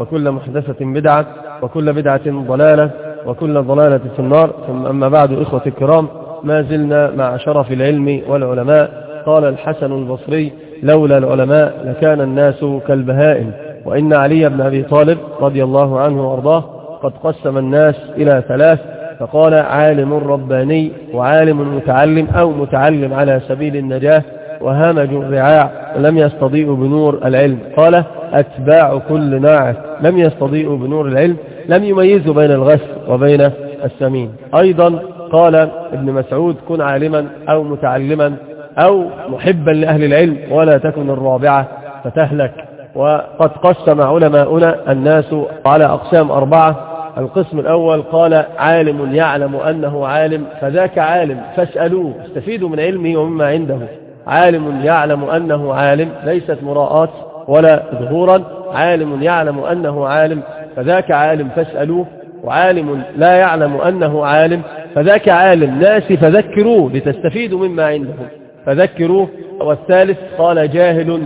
وكل محدثة بدعة وكل بدعة ضلالة وكل ضلالة في النار. ثم أما بعد إخوة الكرام ما زلنا مع شرف العلم والعلماء. قال الحسن البصري لولا العلماء لكان الناس كالبهائم. وإن علي بن أبي طالب رضي الله عنه وأرضاه قد قسم الناس إلى ثلاث. فقال عالم رباني وعالم متعلم أو متعلم على سبيل النجاة. وهمج الرعاع لم يستضيئوا بنور العلم. قال أتباع كل ناعس. لم يستضيئوا بنور العلم. لم يميزوا بين الغث وبين السمين. أيضا قال ابن مسعود كن عالما أو متعلما أو محبا لأهل العلم ولا تكن الرابعة فتهلك. وقد قسم علماؤنا الناس على أقسام أربعة. القسم الأول قال عالم يعلم أنه عالم فذاك عالم فاسألوه استفيدوا من علمه ومما عنده. عالم يعلم أنه عالم ليست مراءات ولا ظهورا. عالم يعلم أنه عالم فذاك عالم فاسألوه. وعالم لا يعلم أنه عالم فذاك عالم ناس فذكروه لتستفيدوا مما عندهم. فذكروه. والثالث قال جاهل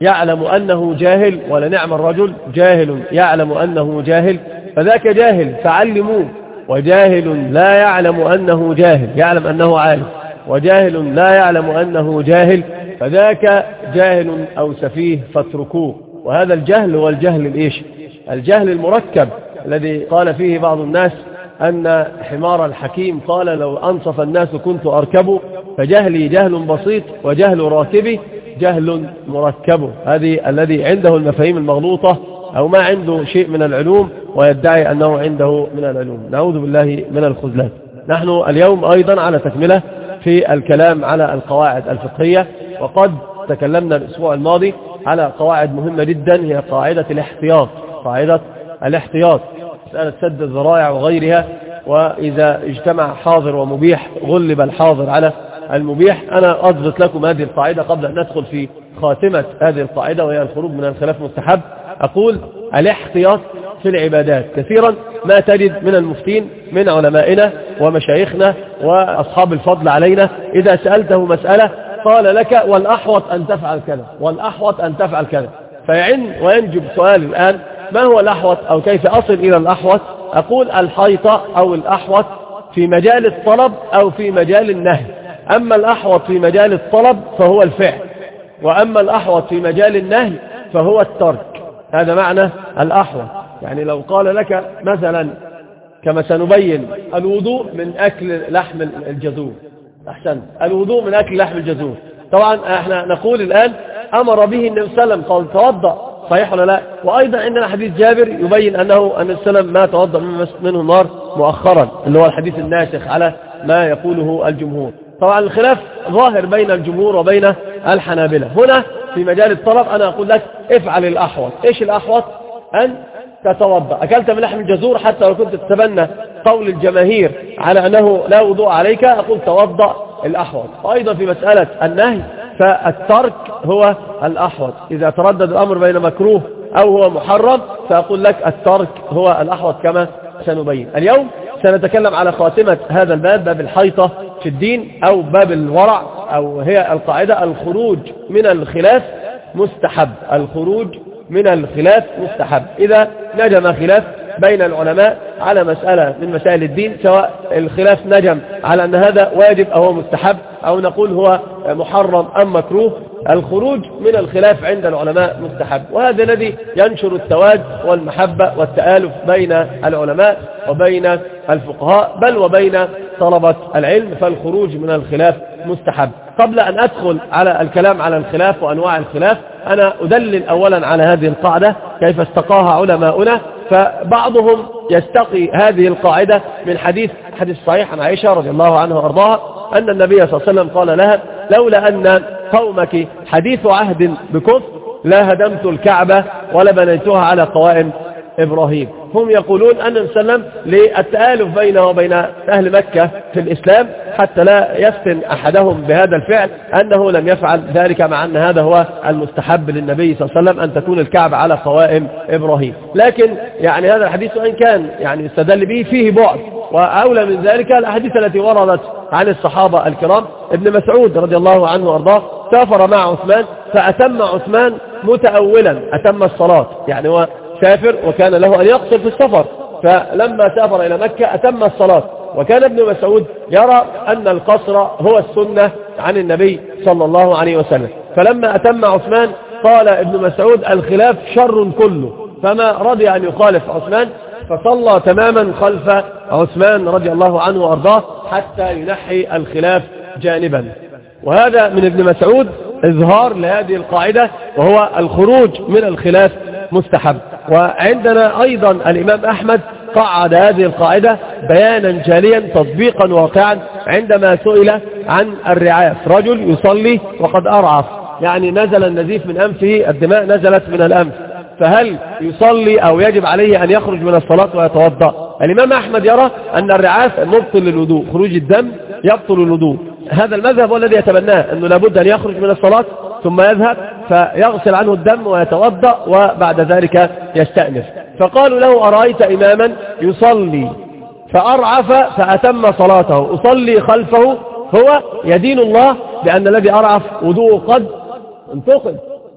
يعلم أنه جاهل ولنعم الرجل جاهل يعلم أنه جاهل فذاك جاهل فعلموه. وجاهل لا يعلم أنه جاهل يعلم أنه عالم. وجاهل لا يعلم أنه جاهل فذاك جاهل أو سفيه فاتركوه. وهذا الجهل هو الجهل الإيش؟ الجهل المركب الذي قال فيه بعض الناس أن حمار الحكيم قال لو أنصف الناس كنت أركبه فجهلي جهل بسيط وجهل راكبي جهل مركب. هذه الذي عنده المفاهيم المغلوطة أو ما عنده شيء من العلوم ويدعي أنه عنده من العلوم. نعوذ بالله من الخذلان. نحن اليوم أيضا على تكملة في الكلام على القواعد الفقهية وقد تكلمنا الأسبوع الماضي على قواعد مهمة جدا هي قاعدة الاحتياط قاعدة الاحتياط. مسألة سد الذرائع وغيرها وإذا اجتمع حاضر ومبيح غلب الحاضر على المبيح. أنا أضبط لكم هذه القاعدة قبل أن ندخل في خاتمة هذه القاعدة وهي الخروج من الخلاف مستحب أقول الاحتياط في العبادات. كثيرا ما تجد من المفتين من علمائنا ومشايخنا وأصحاب الفضل علينا. إذا سألته مسألة قال لك والأحوط أن تفعل كذا والأحوط أن تفعل كذا. فيعن وينجب سؤال الآن ما هو الأحوط أو كيف أصل إلى الأحوط؟ أقول الحيطة أو الأحوط في مجال الطلب أو في مجال النهي. أما الأحوط في مجال الطلب فهو الفعل وأما الأحوط في مجال النهي فهو الترك. هذا معنى الأحوط. يعني لو قال لك مثلا كما سنبين الوضوء من أكل لحم الجزور أحسن. الوضوء من أكل لحم الجزور طبعا إحنا نقول الآن أمر به النبي صلى الله عليه وسلم. قال توضأ. صحيح ولا لا؟ وأيضا عندنا حديث جابر يبين أنه أن السلام ما توضأ منه النار مؤخرا اللي هو الحديث الناسخ على ما يقوله الجمهور. طبعا الخلاف ظاهر بين الجمهور وبين الحنابلة. هنا في مجال الطلب أنا أقول لك افعل الأحوط. إيش الأحوط؟ أن تتوضأ أكلت من لحم الجزور حتى لو كنت تتبنى قول الجماهير على أنه لا وضوء عليك أقول توضأ الأحوط. وأيضا في مسألة النهي فالترك هو الأحوط. إذا تردد الأمر بين مكروه أو هو محرم فأقول لك الترك هو الأحوط كما سنبين. اليوم سنتكلم على خاتمة هذا الباب باب الحيطة في الدين أو باب الورع أو هي القاعدة الخروج من الخلاف مستحب. الخروج من الخلاف مستحب. إذا نجم خلاف بين العلماء على مسألة من مسائل الدين سواء الخلاف نجم على أن هذا واجب أو مستحب أو نقول هو محرم أم مكروه الخروج من الخلاف عند العلماء مستحب. وهذا الذي ينشر التواد والمحبة والتآلف بين العلماء وبين الفقهاء بل وبين طلبة العلم فالخروج من الخلاف مستحب. قبل أن أدخل على الكلام على الخلاف وأنواع الخلاف أنا أدلل أولا على هذه القاعدة كيف استقاها علماؤنا فبعضهم يستقي هذه القاعدة من حديث حديث صحيح عن عائشة رضي الله عنها وأرضاها أن النبي صلى الله عليه وسلم قال لها لولا أن قومك حديث عهد بكفر لا هدمت الكعبة ولا بنيتها على قوائم إبراهيم. هم يقولون أن وسلم للتآلف بينه وبين أهل مكة في الإسلام حتى لا يفتن أحدهم بهذا الفعل أنه لم يفعل ذلك مع أن هذا هو المستحب للنبي صلى الله عليه وسلم أن تكون الكعبة على قوائم إبراهيم. لكن يعني هذا الحديث وإن كان يعني يستدل به فيه بعد وأولى من ذلك الأحاديث التي وردت عن الصحابة الكرام. ابن مسعود رضي الله عنه وأرضاه سافر مع عثمان فأتم عثمان متأولا أتم الصلاة. يعني هو سافر وكان له أن يقصر في السفر. فلما سافر إلى مكة أتم الصلاة. وكان ابن مسعود يرى أن القصر هو السنة عن النبي صلى الله عليه وسلم. فلما أتم عثمان قال ابن مسعود الخلاف شر كله. فما رضي أن يخالف عثمان فصلى تماما خلف عثمان رضي الله عنه وأرضاه حتى ينحي الخلاف جانبا. وهذا من ابن مسعود إظهار لهذه القاعدة وهو الخروج من الخلاف مستحب. وعندنا أيضا الإمام أحمد قعد هذه القاعدة بيانا جاليا تطبيقا واقعا عندما سئل عن الرعاف. رجل يصلي وقد أرعف. يعني نزل النزيف من أنفه الدماء نزلت من الأنف. فهل يصلي أو يجب عليه أن يخرج من الصلاة ويتوضأ؟ الإمام أحمد يرى أن الرعاف مبطل للوضوء خروج الدم يبطل الوضوء. هذا المذهب هو الذي يتبناه أنه لابد أن يخرج من الصلاة ثم يذهب فيغسل عنه الدم ويتوضأ وبعد ذلك يستأنف. فقالوا له أرأيت إماما يصلي؟ فأرعف فأتم صلاته. أصلي خلفه هو يدين الله بأن الذي أرعف وضوء قد انتقد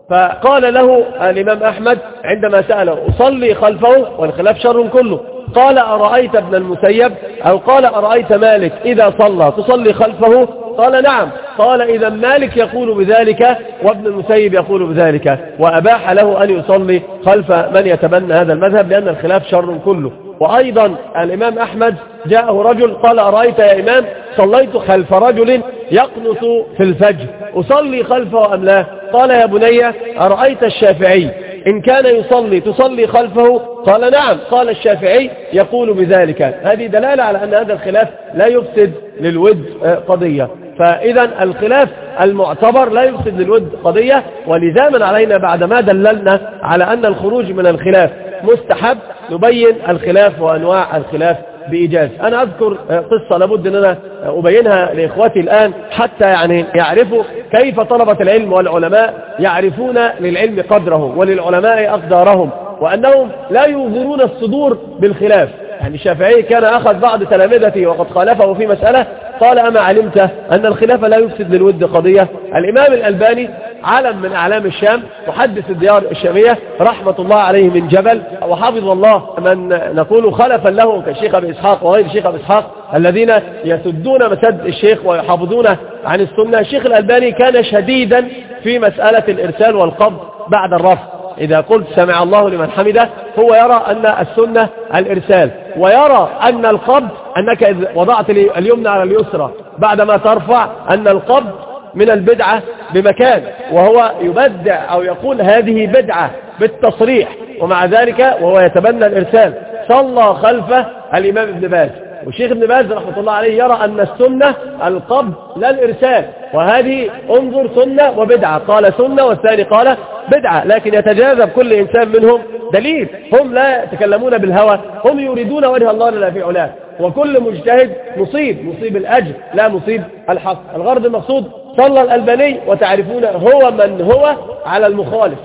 فقال له الإمام أحمد عندما سأله أصلي خلفه والخلاف شر كله. قال أرأيت ابن المسيب أو قال أرأيت مالك إذا صلى تصلي خلفه قال نعم. قال إذا مالك يقول بذلك وابن المسيب يقول بذلك. وأباح له أن يصلي خلف من يتبنى هذا المذهب لأن الخلاف شر كله. وأيضا الإمام أحمد جاءه رجل قال أرأيت يا إمام صليت خلف رجل يقنط في الفجر. أصلي خلفه أم لا؟ قال يا بني أرأيت الشافعي؟ إن كان يصلي تصلي خلفه؟ قال نعم. قال الشافعي يقول بذلك. هذه دلالة على أن هذا الخلاف لا يفسد للود قضية. فإذا الخلاف المعتبر لا يفسد للود قضية. ولزاما علينا بعدما دللنا على أن الخروج من الخلاف مستحب. نبين الخلاف وأنواع الخلاف بإيجاز. أنا أذكر قصة لابد أن أنا أبينها لإخوتي الآن حتى يعني يعرفوا كيف طلبة العلم والعلماء يعرفون للعلم قدرهم وللعلماء أقدارهم وأنهم لا يوزرون الصدور بالخلاف. يعني الشافعي كان أخذ بعض تلامذته وقد خالفه في مسألة قال أما علمت أن الخلاف لا يفسد للود قضية. الإمام الألباني علم من أعلام الشام محدث الديار الشامية رحمة الله عليه من جبل وحافظ الله من نقول خلفا له كالشيخ أبي إسحاق وغير الشيخ أبي إسحاق الذين يسدون مسد الشيخ ويحافظون عن السنة. الشيخ الألباني كان شديدا في مسألة الإرسال والقبض بعد الرفض. إذا قلت سمع الله لمن حمده هو يرى أن السنة الإرسال ويرى أن القبض أنك إذا وضعت اليمنى على اليسرى بعدما ترفع أن القبض من البدعة بمكان وهو يبدع أو يقول هذه بدعة بالتصريح ومع ذلك وهو يتبنى الإرسال. صلى خلف الإمام ابن باز. والشيخ ابن باز رحمة الله عليه يرى أن السنة القبض لا الإرسال وهذه انظر سنة وبدعة. قال سنة والثاني قال بدعة لكن يتجاذب كل إنسان منهم دليل. هم لا يتكلمون بالهوى هم يريدون وجه الله لا في علاه. وكل مجتهد مصيب مصيب الأجر لا مصيب الحق. الغرض المقصود صلى الألباني وتعرفون هو من هو على المخالف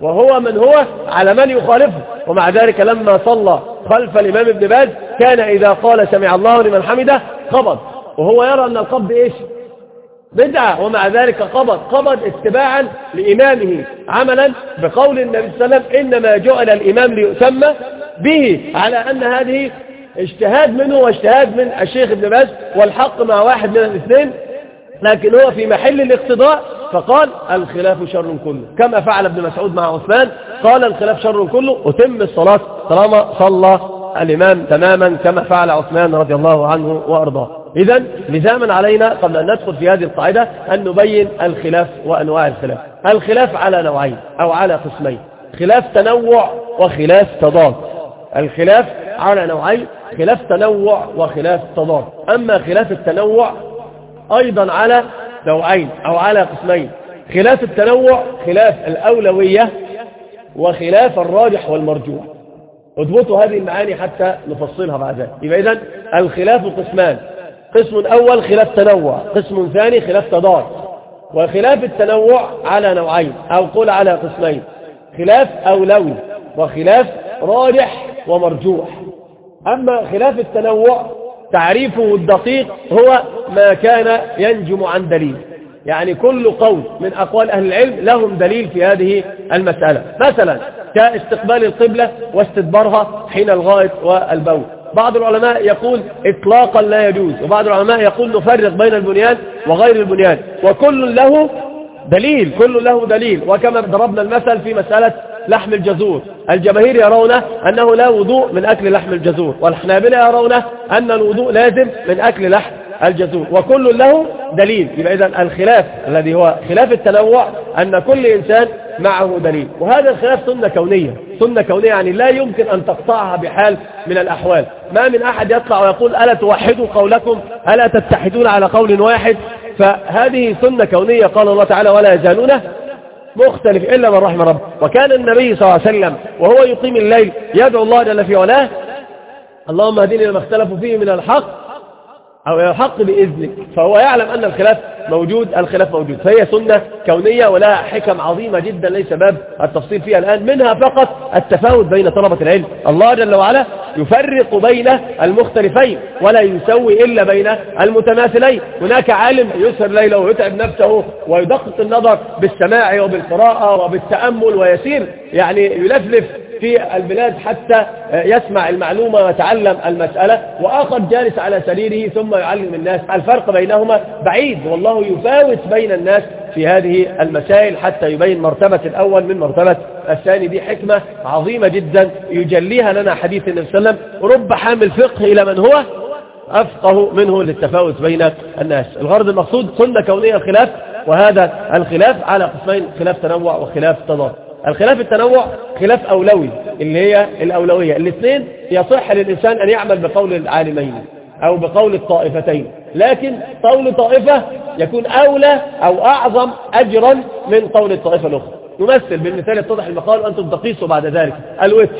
وهو من هو على من يخالفه. ومع ذلك لما صلى خلف الإمام ابن باز كان إذا قال سمع الله لمن حمده قبض وهو يرى أن القبض إيش؟ بدعة. ومع ذلك قبض قبض اتباعا لإمامه عملا بقول النبي صلى الله عليه وسلم إنما جعل الإمام ليسمى به على أن هذه اجتهاد منه واجتهاد من الشيخ ابن باز والحق مع واحد من الاثنين لكن هو في محل الاقتضاء فقال الخلاف شر كله. كما فعل ابن مسعود مع عثمان قال الخلاف شر كله أتم الصلاة طالما صلى الإمام تماما كما فعل عثمان رضي الله عنه وأرضاه. إذا لزاما علينا قبل أن ندخل في هذه القاعدة أن نبين الخلاف وأنواع الخلاف. الخلاف على نوعين أو على قسمين خلاف تنوع وخلاف تضاد. الخلاف على نوعين خلاف تنوع وخلاف تضاد. أما خلاف التنوع أيضا على نوعين أو على قسمين. خلاف التنوع خلاف الأولوية وخلاف الراجح والمرجوح. اضبطوا هذه المعاني حتى نفصلها بعد ذلك. يبقى إذن الخلاف قسمان. قسم أول خلاف تنوع قسم ثاني خلاف تضاد. وخلاف التنوع على نوعين أو قول على قسمين. خلاف أولوي وخلاف راجح ومرجوح. أما خلاف التنوع تعريفه الدقيق هو ما كان ينجم عن دليل. يعني كل قول من أقوال أهل العلم لهم دليل في هذه المسألة. مثلا كاستقبال القبلة واستدبارها حين الغائط والبول. بعض العلماء يقول اطلاقا لا يجوز وبعض العلماء يقول نفرق بين البنيان وغير البنيان. وكل له دليل كل له دليل. وكما ضربنا المثل في مسألة لحم الجزور. الجماهير يرون أنه لا وضوء من أكل لحم الجزور والحنابلة يرون أن الوضوء لازم من أكل لحم الجزور وكل له دليل. يبقى إذن الخلاف الذي هو خلاف التنوع أن كل إنسان معه دليل وهذا الخلاف سنة كونية. سنة كونية يعني لا يمكن أن تقطعها بحال من الأحوال. ما من أحد يطلع ويقول ألا توحدوا قولكم ألا تتحدون على قول واحد. فهذه سنة كونية قال الله تعالى ولا يزالون مختلف إلا من رحم رب. وكان النبي صلى الله عليه وسلم وهو يقيم الليل يدعو الله جل في علاه. اللهم اهدني لما اختلفوا فيه من الحق أو الحق بإذنك. فهو يعلم أن الخلاف موجود الخلاف موجود. فهي سنة كونية ولها حكم عظيمة جدا ليس باب التفصيل فيها الآن. منها فقط التفاوت بين طلبة العلم. الله جل وعلا يفرق بين المختلفين ولا يسوي إلا بين المتماثلين. هناك عالم يسهر ليله ويتعب نفسه ويدقق النظر بالسماع وبالقراءة وبالتأمل ويسير يعني يلفلف في البلاد حتى يسمع المعلومة ويتعلم المسألة وآخر جالس على سريره ثم يعلم الناس. الفرق بينهما بعيد والله يفاوت بين الناس في هذه المسائل حتى يبين مرتبة الأول من مرتبة الثاني دي حكمة عظيمة جدا يجليها لنا حديث النبي صلى الله عليه وسلم. رب حامل فقه إلى من هو؟ أفقه منه للتفاوت بين الناس. الغرض المقصود سنة كونية الخلاف وهذا الخلاف على قسمين خلاف تنوع وخلاف تضاد. الخلاف التنوع خلاف أولوي اللي هي الأولوية. الاثنين يصح للإنسان أن يعمل بقول العالمين أو بقول الطائفتين لكن قول طائفة يكون أولى أو أعظم أجرا من قول الطائفة الأخرى. نمثل بالمثال يتضح المقال وأنتم تقيسوا بعد ذلك. الوتر.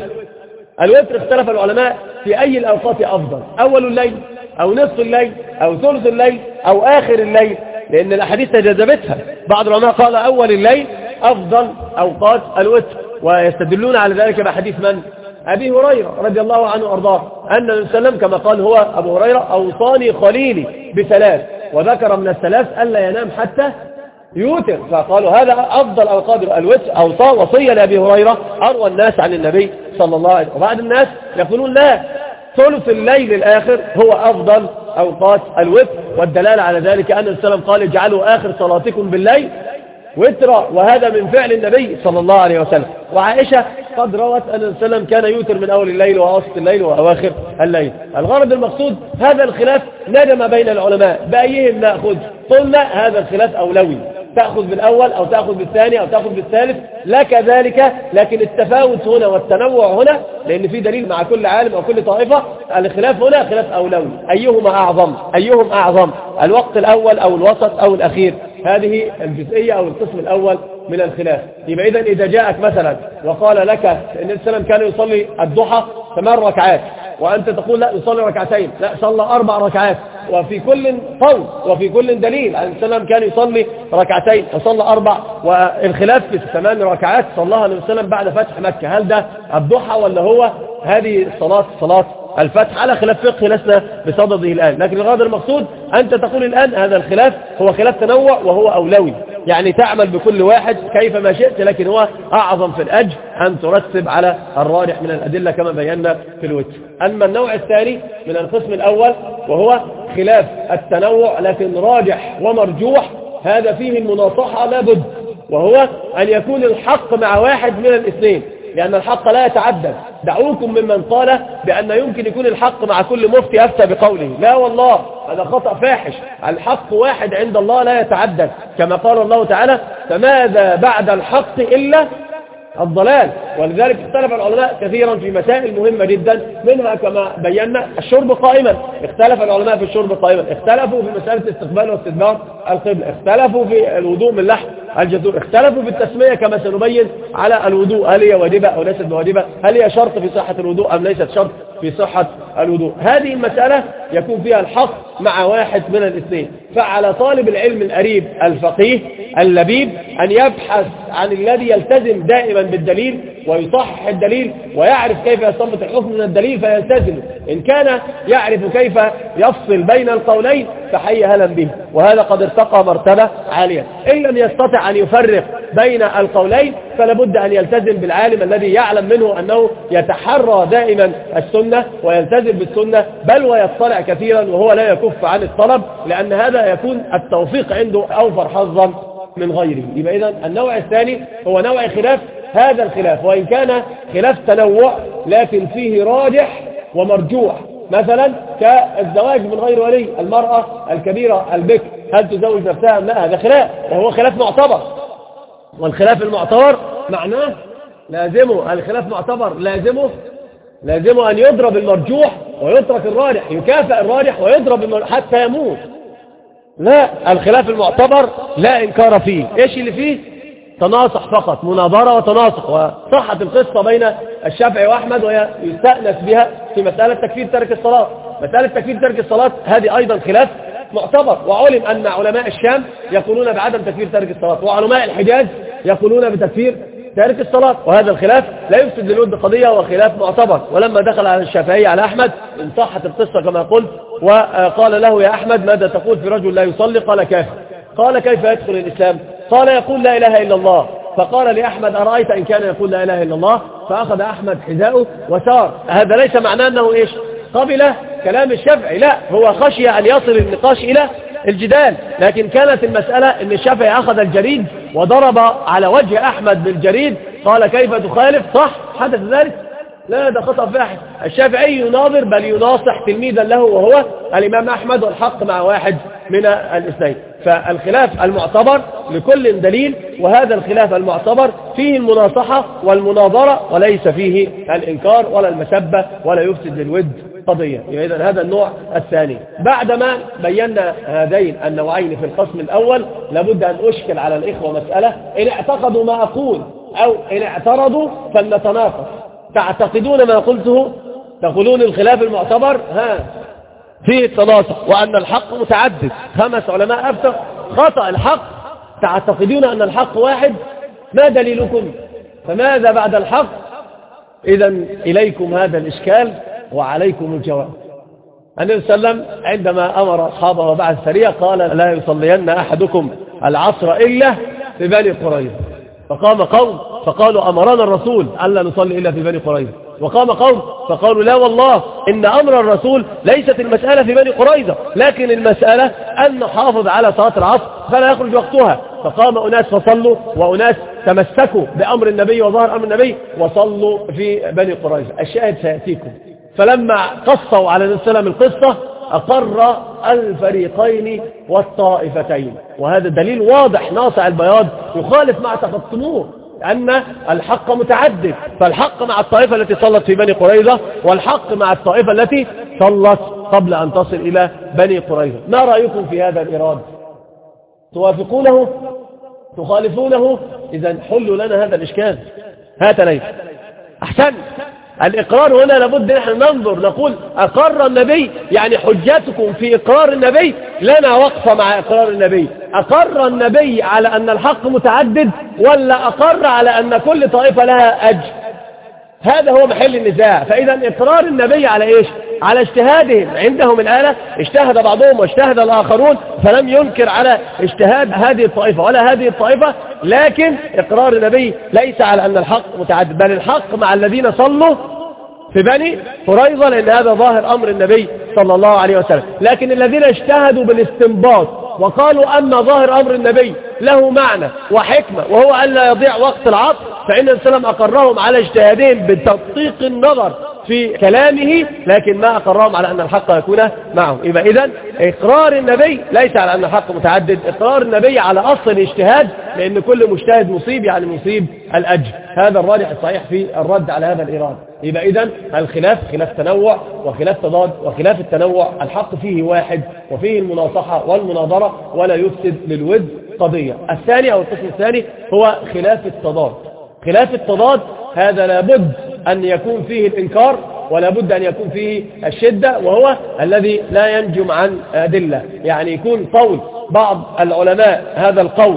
الوتر اختلف العلماء في أي الأوقات أفضل. أول الليل أو نصف الليل أو ثلث الليل أو آخر الليل لأن الأحاديث تجذبتها بعض العلماء قال أول الليل أفضل أوقات الوتر. ويستدلون على ذلك بحديث من؟ أبي هريرة رضي الله عنه وأرضاه. أن وسلم كما قال هو أبو هريرة أوصاني خليلي بثلاث وذكر من الثلاث ألا ينام حتى يوتر. فقالوا هذا أفضل أوقات الوتر أوصى وصية لأبي هريرة أروى الناس عن النبي صلى الله عليه وسلم. وبعد الناس يقولون لا ثلث الليل الآخر هو أفضل أوقات الوتر. والدلالة على ذلك أن السلام قال اجعلوا آخر صلاتكم بالليل وترا وهذا من فعل النبي صلى الله عليه وسلم. وعائشة قد روت أن السلام كان يوتر من أول الليل وأوسط الليل وأواخر الليل. الغرض المقصود هذا الخلاف ندم بين العلماء. بأيهم نأخذ؟ قلنا هذا الخلاف أولوي. تأخذ بالأول أو تأخذ بالثاني أو تأخذ بالثالث. لا كذلك لكن التفاوت هنا والتنوع هنا لأن في دليل مع كل عالم أو كل طائفة الخلاف هنا خلاف أولوي. أيهما أعظم؟ أيهم أعظم؟ الوقت الأول أو الوسط أو الأخير؟ هذه الجزئية أو القسم الأول من الخلاف. يبقى إذا إذا جاءك مثلا وقال لك إن السلام كان يصلي الضحى ثمان ركعات وأنت تقول لا يصلي ركعتين لا صلى أربع ركعات وفي كل قول وفي كل دليل أن السلام كان يصلي ركعتين وصلى أربع والخلاف في ثمان ركعات صلاها النبي صلى بعد فتح مكة. هل ده الضحى ولا هو هذه الصلاة؟ صلاة الفتح على خلاف فقهي لسنا بصدده الآن. لكن الغرض المقصود أنت تقول الآن هذا الخلاف هو خلاف تنوع وهو أولوي. يعني تعمل بكل واحد كيف ما شئت لكن هو أعظم في الأجر أن ترتب على الراجح من الأدلة كما بينا في الوتر أما النوع الثاني من القسم الأول وهو خلاف التنوع لكن راجح ومرجوح هذا فيه المناصحة لابد وهو أن يكون الحق مع واحد من الاثنين. لأن الحق لا يتعدد. دعوكم ممن قال بأن يمكن يكون الحق مع كل مفتي أفتى بقوله. لا والله هذا خطأ فاحش. الحق واحد عند الله لا يتعدد. كما قال الله تعالى فماذا بعد الحق إلا الضلال؟ ولذلك اختلف العلماء كثيرا في مسائل مهمة جدا منها كما بينا الشرب قائما. اختلف العلماء في الشرب قائما. اختلفوا في مسألة استقبال واستدبار القبلة. اختلفوا في الوضوء من لحم الجذور. اختلفوا في التسمية كما سنبين على الوضوء هل هي واجبة أو ليست بواجبة؟ هل هي شرط في صحة الوضوء أم ليست شرط في صحة الوضوء؟ هذه المسألة يكون فيها الحق مع واحد من الاثنين. فعلى طالب العلم الأريب الفقيه اللبيب أن يبحث عن الذي يلتزم دائما بالدليل ويصحح الدليل ويعرف كيف يستنبط الحكم من الدليل فيلتزم إن كان يعرف كيف يفصل بين القولين فحي هلا به. وهذا قد ارتقى مرتبة عالية. إن لم يستطع أن يفرق بين القولين فلابد أن يلتزم بالعالم الذي يعلم منه أنه يتحرى دائما السنة ويلتزم بالسنة بل ويطلع كثيرا وهو لا يكف عن الطلب لأن هذا يكون التوفيق عنده أوفر حظا من غيره. يبقى إذن النوع الثاني هو نوع خلاف هذا الخلاف وإن كان خلاف تنوع لكن فيه راجح ومرجوح. مثلا كالزواج من غير ولي المرأة الكبيرة البكر هل تزوج نفسها أم لا؟ هذا خلاف وهو خلاف معتبر. والخلاف المعتبر معناه لازمه الخلاف معتبر لازمه لازمه أن يضرب المرجوح ويترك الراجح يكافئ الراجح ويضرب حتى يموت. لا الخلاف المعتبر لا إنكار فيه. إيش اللي فيه؟ تناصح فقط مناظرة وتناصح وصحة القصة بين الشافعي وأحمد وهي يستأنس بها في مسألة تكفير ترك الصلاة. مسألة تكفير ترك الصلاة هذه أيضا خلاف معتبر وعلم أن علماء الشام يقولون بعدم تكفير ترك الصلاة وعلماء الحجاز يقولون بتكفير تارك الصلاة وهذا الخلاف لا يفسد للود قضية وخلاف معتبر. ولما دخل على الشافعي على أحمد انصحت القصة كما قلت وقال له يا أحمد ماذا تقول في رجل لا يصلي؟ قال كافر قال كيف يدخل الإسلام؟ قال يقول لا إله إلا الله. فقال لأحمد أرأيت إن كان يقول لا إله إلا الله؟ فأخذ أحمد حذاؤه وسار. هذا ليس معناه أنه إيش؟ قبل كلام الشافعي. لا هو خشي أن يصل النقاش إلى الجدال. لكن كانت المسألة أن الشافعي أخذ الجريد وضرب على وجه أحمد بالجريد. قال كيف تخالف؟ صح حدث ذلك. لا ده خطأ فاحش. الشافعي يناظر بل يناصح تلميذا له وهو الإمام أحمد والحق مع واحد من الاثنين فالخلاف المعتبر لكل دليل وهذا الخلاف المعتبر فيه المناصحة والمناظرة وليس فيه الإنكار ولا المسبة ولا يفسد للود قضية. إذا هذا النوع الثاني. بعدما بينا هذين النوعين في القسم الأول لابد أن أشكل على الإخوة مسألة إن اعتقدوا ما أقول أو إن اعترضوا فلنتناقض تعتقدون ما قلته؟ تقولون الخلاف المعتبر؟ ها. فيه التناصح وأن الحق متعدد. خمس علماء أفتى خطأ الحق. تعتقدون أن الحق واحد؟ ما دليلكم؟ فماذا بعد الحق؟ إذا إليكم هذا الإشكال وعليكم الجواب. النبي صلى الله عليه وسلم عندما أمر أصحابه وبعد سريع قال لا يصلين أحدكم العصر إلا في بني قريظة. فقام قوم فقالوا أمرنا الرسول ألا نصلي إلا في بني قريظة. وقام قوم فقالوا لا والله إن أمر الرسول ليست المسألة في بني قريظة لكن المسألة أن نحافظ على صلاة العصر فلا يخرج وقتها. فقام أناس فصلوا وأناس تمسكوا بأمر النبي وظهر أمر النبي وصلوا في بني قريظة. الشاهد سيأتيكم. فلما قصوا على وسلم القصة أقر الفريقين والطائفتين. وهذا دليل واضح ناصع البياض يخالف ما اعتقدتموه. أن الحق متعدد فالحق مع الطائفة التي صلت في بني قريظة والحق مع الطائفة التي صلت قبل أن تصل إلى بني قريظة. ما رأيكم في هذا الإراد توافقونه؟ تخالفونه؟ إذا حلوا لنا هذا الإشكال. هات ليس أحسن الإقرار هنا لابد نحن ننظر نقول أقر النبي؟ يعني حجتكم في إقرار النبي؟ لنا وقفة مع إقرار النبي. أقر النبي على أن الحق متعدد ولا أقر على أن كل طائفة لها أجر؟ هذا هو محل النزاع. فإذا إقرار النبي على إيش؟ على اجتهادهم. عندهم الآلة اجتهد بعضهم واجتهد الآخرون فلم ينكر على اجتهاد هذه الطائفة ولا هذه الطائفة. لكن إقرار النبي ليس على أن الحق متعدد بل الحق مع الذين صلوا في بني قريظة لأن هذا ظاهر أمر النبي صلى الله عليه وسلم. لكن الذين اجتهدوا بالاستنباط وقالوا أن ظاهر أمر النبي له معنى وحكمة وهو أن لا يضيع وقت العطف فإن السلام أقرهم على اجتهادهم بتدقيق النظر في كلامه لكن ما أقرهم على أن الحق يكون معه. يبقى إذن إقرار النبي ليس على أن الحق متعدد. إقرار النبي على أصل الاجتهاد لأن كل مجتهد مصيب يعني مصيب الأجر. هذا الراجح الصحيح في الرد على هذا الإيراد. يبقى إذن الخلاف خلاف تنوع وخلاف تضاد وخلاف التنوع. الحق فيه واحد وفيه المناصحة والمناظرة ولا يفسد للود قضية. الثاني أو القسم الثاني هو خلاف التضاد. خلاف التضاد هذا لابد أن يكون فيه الإنكار ولا بد أن يكون فيه الشدة وهو الذي لا ينجم عن أدلة. يعني يكون قول بعض العلماء هذا القول.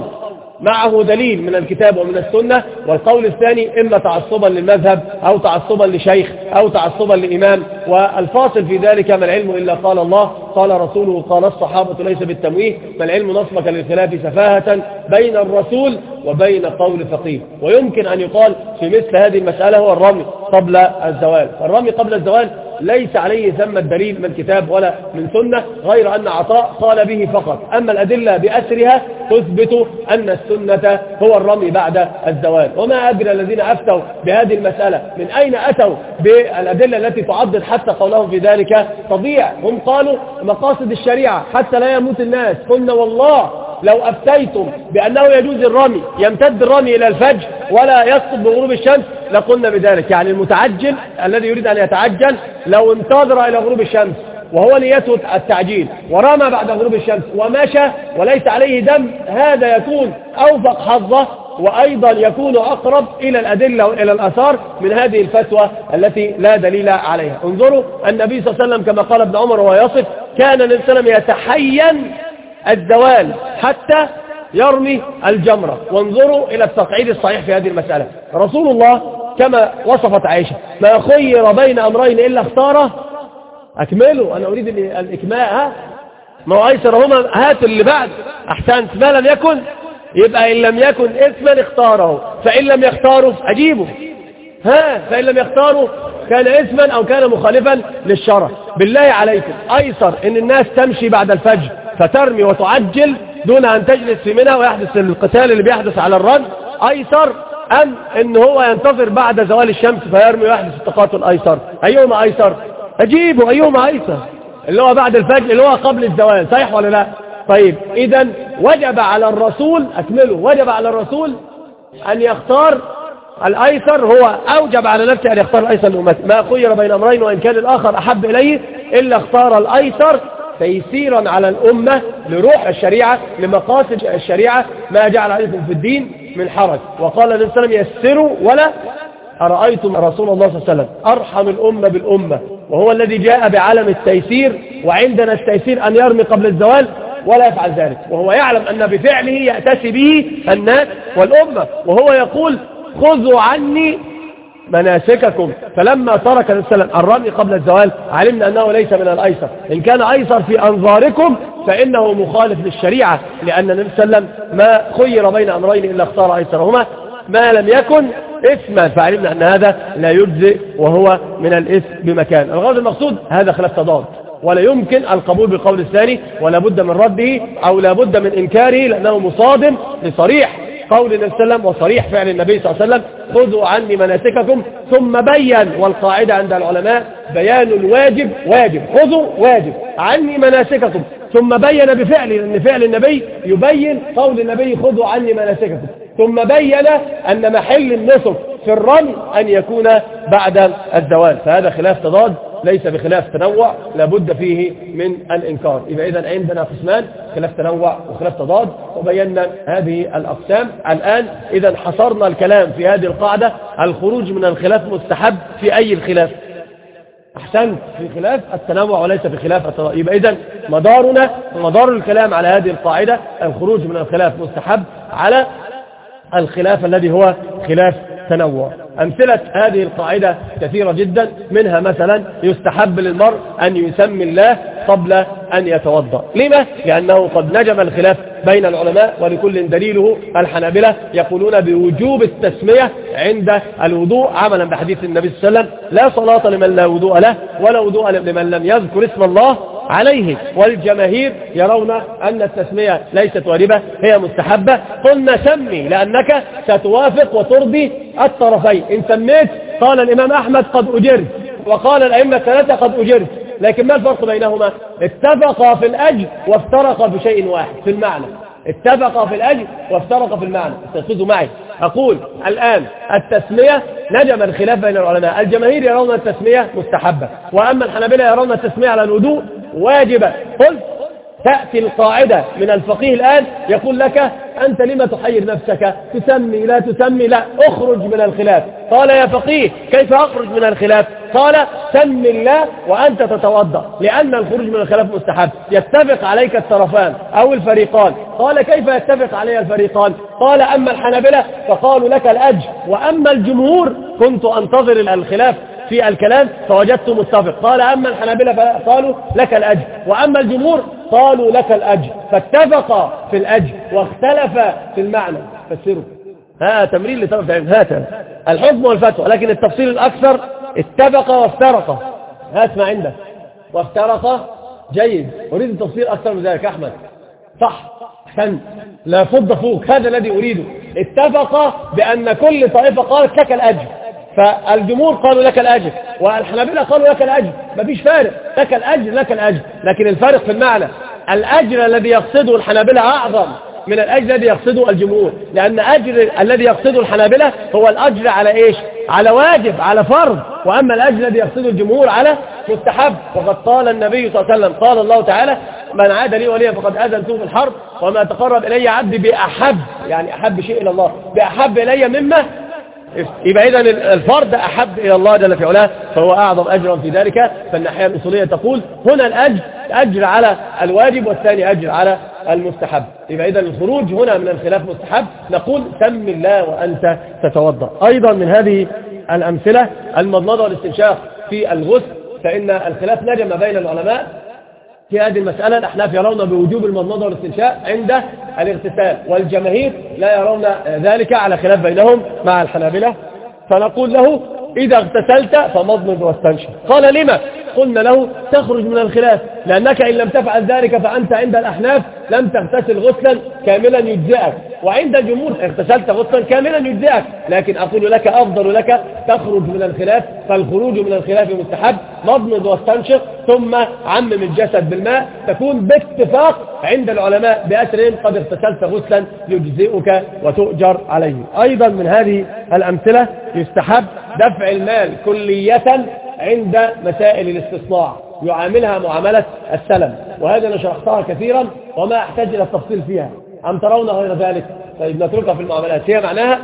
معه دليل من الكتاب ومن السنة والقول الثاني إما تعصبا للمذهب أو تعصبا لشيخ أو تعصبا لإمام والفاصل في ذلك ما العلم إلا قال الله قال رسوله قال الصحابة ليس بالتمويه ما العلم نصبك للخلاف سفاهة بين الرسول وبين قول فقيه. ويمكن أن يقال في مثل هذه المسألة هو الرمي قبل الزوال. الرمي قبل الزوال ليس عليه ثم الدليل من كتاب ولا من سنة غير أن عطاء قال به فقط. أما الأدلة بأسرها تثبت أن السنة هو الرمي بعد الزوال. وما أدري الذين أفتوا بهذه المسألة من أين أتوا بالأدلة التي تعضد حتى قولهم في ذلك؟ تضيع هم قالوا مقاصد الشريعة حتى لا يموت الناس. قلنا والله لو أفتيتم بأنه يجوز الرمي يمتد الرمي إلى الفجر ولا يسقط بغروب الشمس لقلنا بذلك. يعني المتعجل الذي يريد أن يتعجل لو انتظر إلى غروب الشمس وهو نيته التعجيل ورمى بعد غروب الشمس ومشى وليس عليه دم هذا يكون أوفق حظه وأيضا يكون أقرب إلى الأدلة وإلى الأثار من هذه الفتوى التي لا دليل عليها. انظروا النبي صلى الله عليه وسلم كما قال ابن عمر وهو يصف كان النبي صلى الله عليه وسلم يتحين الزوال حتى يرمي الجمرة. وانظروا إلى التصعيد الصحيح في هذه المسألة. رسول الله كما وصفت عائشة ما خير بين أمرين إلا اختاره. أكملوا أنا أريد الإكماء ها؟ ما هو أيسرهما هاتوا اللي بعد. أحسنت ما لم يكن. يبقى إن لم يكن إثما اختاره. فإن لم يختاروا أجيبه ها؟ فإن لم يختاروا كان إثما أو كان مخالفا للشرع. بالله عليكم أيسر إن الناس تمشي بعد الفجر. فترمي وتعجل دون أن تجلس في منها ويحدث القتال اللي بيحدث على الرد. أيسر أم إن هو ينتظر بعد زوال الشمس فيرمي ويحدث التقاتل أيسر. أيهما أيسر؟ أجيبه. أيهما أيسر؟ اللي هو بعد الفجر اللي هو قبل الزوال. صحيح ولا لا؟ طيب إذا وجب على الرسول أكمله. وجب على الرسول أن يختار الأيسر. هو أوجب على نفسه أن يختار الأيسر ما خير بين أمرين وإن كان الآخر أحب إليه إلا اختار الأيسر تيسيرا على الأمة لروح الشريعة لمقاصد الشريعة ما جعل عليكم في الدين من حرج. وقال النبي صلى الله عليه وسلم يسروا ولا أرأيتم رسول الله صلى الله عليه وسلم؟ أرحم الأمة بالأمة. وهو الذي جاء بعلم التيسير وعندنا التيسير أن يرمي قبل الزوال ولا يفعل ذلك. وهو يعلم أن بفعله يأتسي به الناس والأمة. وهو يقول خذوا عني مناسككم. فلما ترك السلام الرمي قبل الزوال علمنا أنه ليس من الأيسر. إن كان أيسر في أنظاركم فإنه مخالف للشريعة لأن النبي صلى الله عليه وسلم ما خير بين أمرين إلا اختار أيسرهما. ما لم يكن إثما فعلمنا أن هذا لا يجزئ وهو من الإثم بمكان. الغرض المقصود هذا خلاف تضاد. ولا يمكن القبول بالقول الثاني ولا بد من رده أو لا بد من إنكاره لأنه مصادم لصريح. قول النبي صلى الله عليه وسلم وصريح فعل النبي صلى الله عليه وسلم خذوا عني مناسككم ثم بين والقاعدة عند العلماء بيان الواجب واجب خذوا واجب عني مناسككم. ثم بين بفعل لأن فعل النبي يبين قول النبي خذوا عني مناسككم. ثم بين أن محل النسك في الرمي أن يكون بعد الزوال. فهذا خلاف تضاد ليس بخلاف تنوع لابد فيه من الإنكار. إذا إذا عندنا قسمان خلاف تنوع وخلاف تضاد وبينا هذه الأقسام. الآن إذا حصرنا الكلام في هذه القاعدة الخروج من الخلاف مستحب في أي الخلاف؟ أحسنت في خلاف التنوع وليس في خلاف التضاد. يبقى إذا مدارنا مدار الكلام على هذه القاعدة الخروج من الخلاف مستحب على الخلاف الذي هو خلاف تنوع أمثلة هذه القاعدة كثيرة جدا منها مثلا يستحب للمرء أن يسمي الله قبل أن يتوضأ لما؟ لأنه قد نجم الخلاف بين العلماء ولكل دليله الحنابلة يقولون بوجوب التسمية عند الوضوء عملا بحديث النبي صلى الله عليه وسلم لا صلاة لمن لا وضوء له ولا وضوء لمن لم يذكر اسم الله عليه والجماهير يرون أن التسمية ليست واجبة هي مستحبة. قلنا سمي لأنك ستوافق وترضي الطرفين. إن سميت قال الإمام أحمد قد أجرت وقال الأئمة الثلاثة قد أجرت. لكن ما الفرق بينهما؟ اتفقا في الأجر وافترقا في شيء واحد في المعنى. اتفقا في الأجر وافترقا في المعنى. استيقظوا معي. أقول الآن التسمية نجم الخلاف بين العلماء. الجماهير يرون التسمية مستحبة وأما الحنابلة يرون التسمية على الوضوء واجبة. قلت تأتي القاعدة من الفقيه الآن يقول لك أنت لما تحير نفسك؟ تسمي لا تسمي لا. اخرج من الخلاف. قال يا فقيه كيف أخرج من الخلاف؟ قال سم الله وأنت تتوضأ لأن الخروج من الخلاف مستحب. يتفق عليك الطرفان أو الفريقان. قال كيف يتفق علي الفريقان؟ قال أما الحنابلة فقالوا لك الأجر. وأما الجمهور كنت أنتظر الخلاف. في الكلام فوجدت متفق. قال أما الحنابلة قالوا لك الأجر. وأما الجمهور قالوا لك الأجر. فاتفقا في الأجر واختلفا في المعنى. فسروا. ها تمرين لطرف هات الحكم والفتوى. لكن التفصيل الأكثر اتفق وافترق. هات ما عندك. وافترق. جيد. أريد التفصيل أكثر من ذلك أحمد. صح. أحسن. لا فض فوق. هذا الذي أريده. اتفق بأن كل طائفة قالت لك الأجر. فالجمهور قالوا لك الأجر والحنابلة قالوا لك الأجر مفيش فارق لك الأجر لك الأجر لكن الفارق في المعنى. الأجر الذي يقصده الحنابلة أعظم من الأجر الذي يقصده الجمهور لأن أجر الذي يقصده الحنابلة هو الأجر على إيش؟ على واجب على فرض. وأما الأجر الذي يقصده الجمهور على مستحب. وقد قال النبي صلى الله عليه وسلم قال الله تعالى من عاد لي وليا فقد أذنته في الحرب وما تقرب إلي عبدي بأحب يعني أحب شيء إلى الله بأحب إلي مما يبقى إذا الفرد أحب إلى الله جل في علاه فهو أعظم أجرا في ذلك فالناحية الأصولية تقول هنا الأجر أجر على الواجب والثاني أجر على المستحب. يبقى إذا الخروج هنا من الخلاف مستحب. نقول سم الله وأنت تتوضأ. أيضا من هذه الأمثلة المضمضة والاستنشاق في الغسل فإن الخلاف نجم بين العلماء في هذه المسألة الأحناف يرون بوجوب المضمضة والاستنشاق عند الاغتسال والجماهير لا يرون ذلك على خلاف بينهم مع الحنابلة. فنقول له إذا اغتسلت فمضمض واستنشق. قال لما؟ قلنا له تخرج من الخلاف. لأنك إن لم تفعل ذلك فأنت عند الأحناف لم تغتسل غسلا كاملا يجزئك. وعند الجمهور اغتسلت غسلا كاملا يجزئك. لكن أقول لك أفضل لك تخرج من الخلاف. فالخروج من الخلاف مستحب. مضمض واستنشق. ثم عمم الجسد بالماء. تكون باتفاق عند العلماء بأسرهم قد اغتسلت غسلا يجزئك وتؤجر عليه. أيضا من هذه الأمثلة يستحب دفع المال كلية عند مسائل الاستصناع يعاملها معاملة السلم. وهذا أنا شرحتها كثيرا وما أحتاج إلى التفصيل فيها. أم ترون غير ذلك؟ طيب نتركها في المعاملات. هي معناها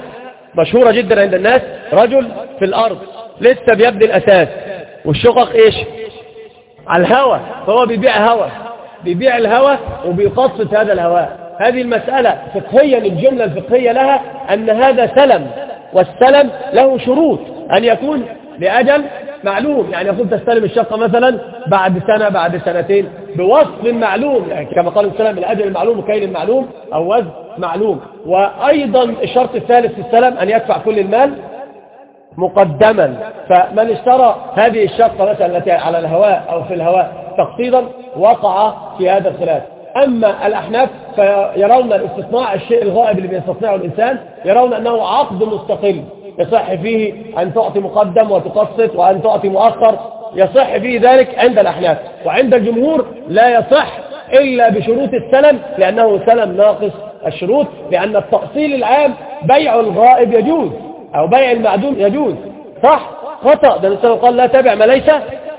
مشهورة جدا عند الناس رجل في الأرض لسه بيبني الأساس. والشقق إيش؟ على الهواء. فهو بيبيع هواء. بيبيع الهواء وبيقصد هذا الهواء. هذه المسألة فقهيا الجملة الفقهية لها أن هذا سلم. والسلم له شروط أن يكون لأجل معلوم. يعني يقول تستلم الشقة مثلا بعد سنة بعد سنتين بوصف معلوم. يعني كما قال السلام الأجل المعلوم وكيل المعلوم أو وزن معلوم. وأيضا الشرط الثالث في السلام أن يدفع كل المال مقدما. فمن اشترى هذه الشقة مثلا التي على الهواء أو في الهواء تقصيدا وقع في هذا الخلاف. أما الأحناف فيرون الاستثناء الشيء الغائب اللي بيستثنعه الإنسان يرون أنه عقد مستقل. يصح فيه أن تعطي مقدم وتقسط وأن تعطي مؤخر. يصح فيه ذلك عند الأحناف وعند الجمهور لا يصح إلا بشروط السلم لأنه سلم ناقص الشروط لأن التأصيل العام بيع الغائب يجوز أو بيع المعدوم يجوز. صح؟ خطأ. ده الإنسان قال لا تبع ما ليس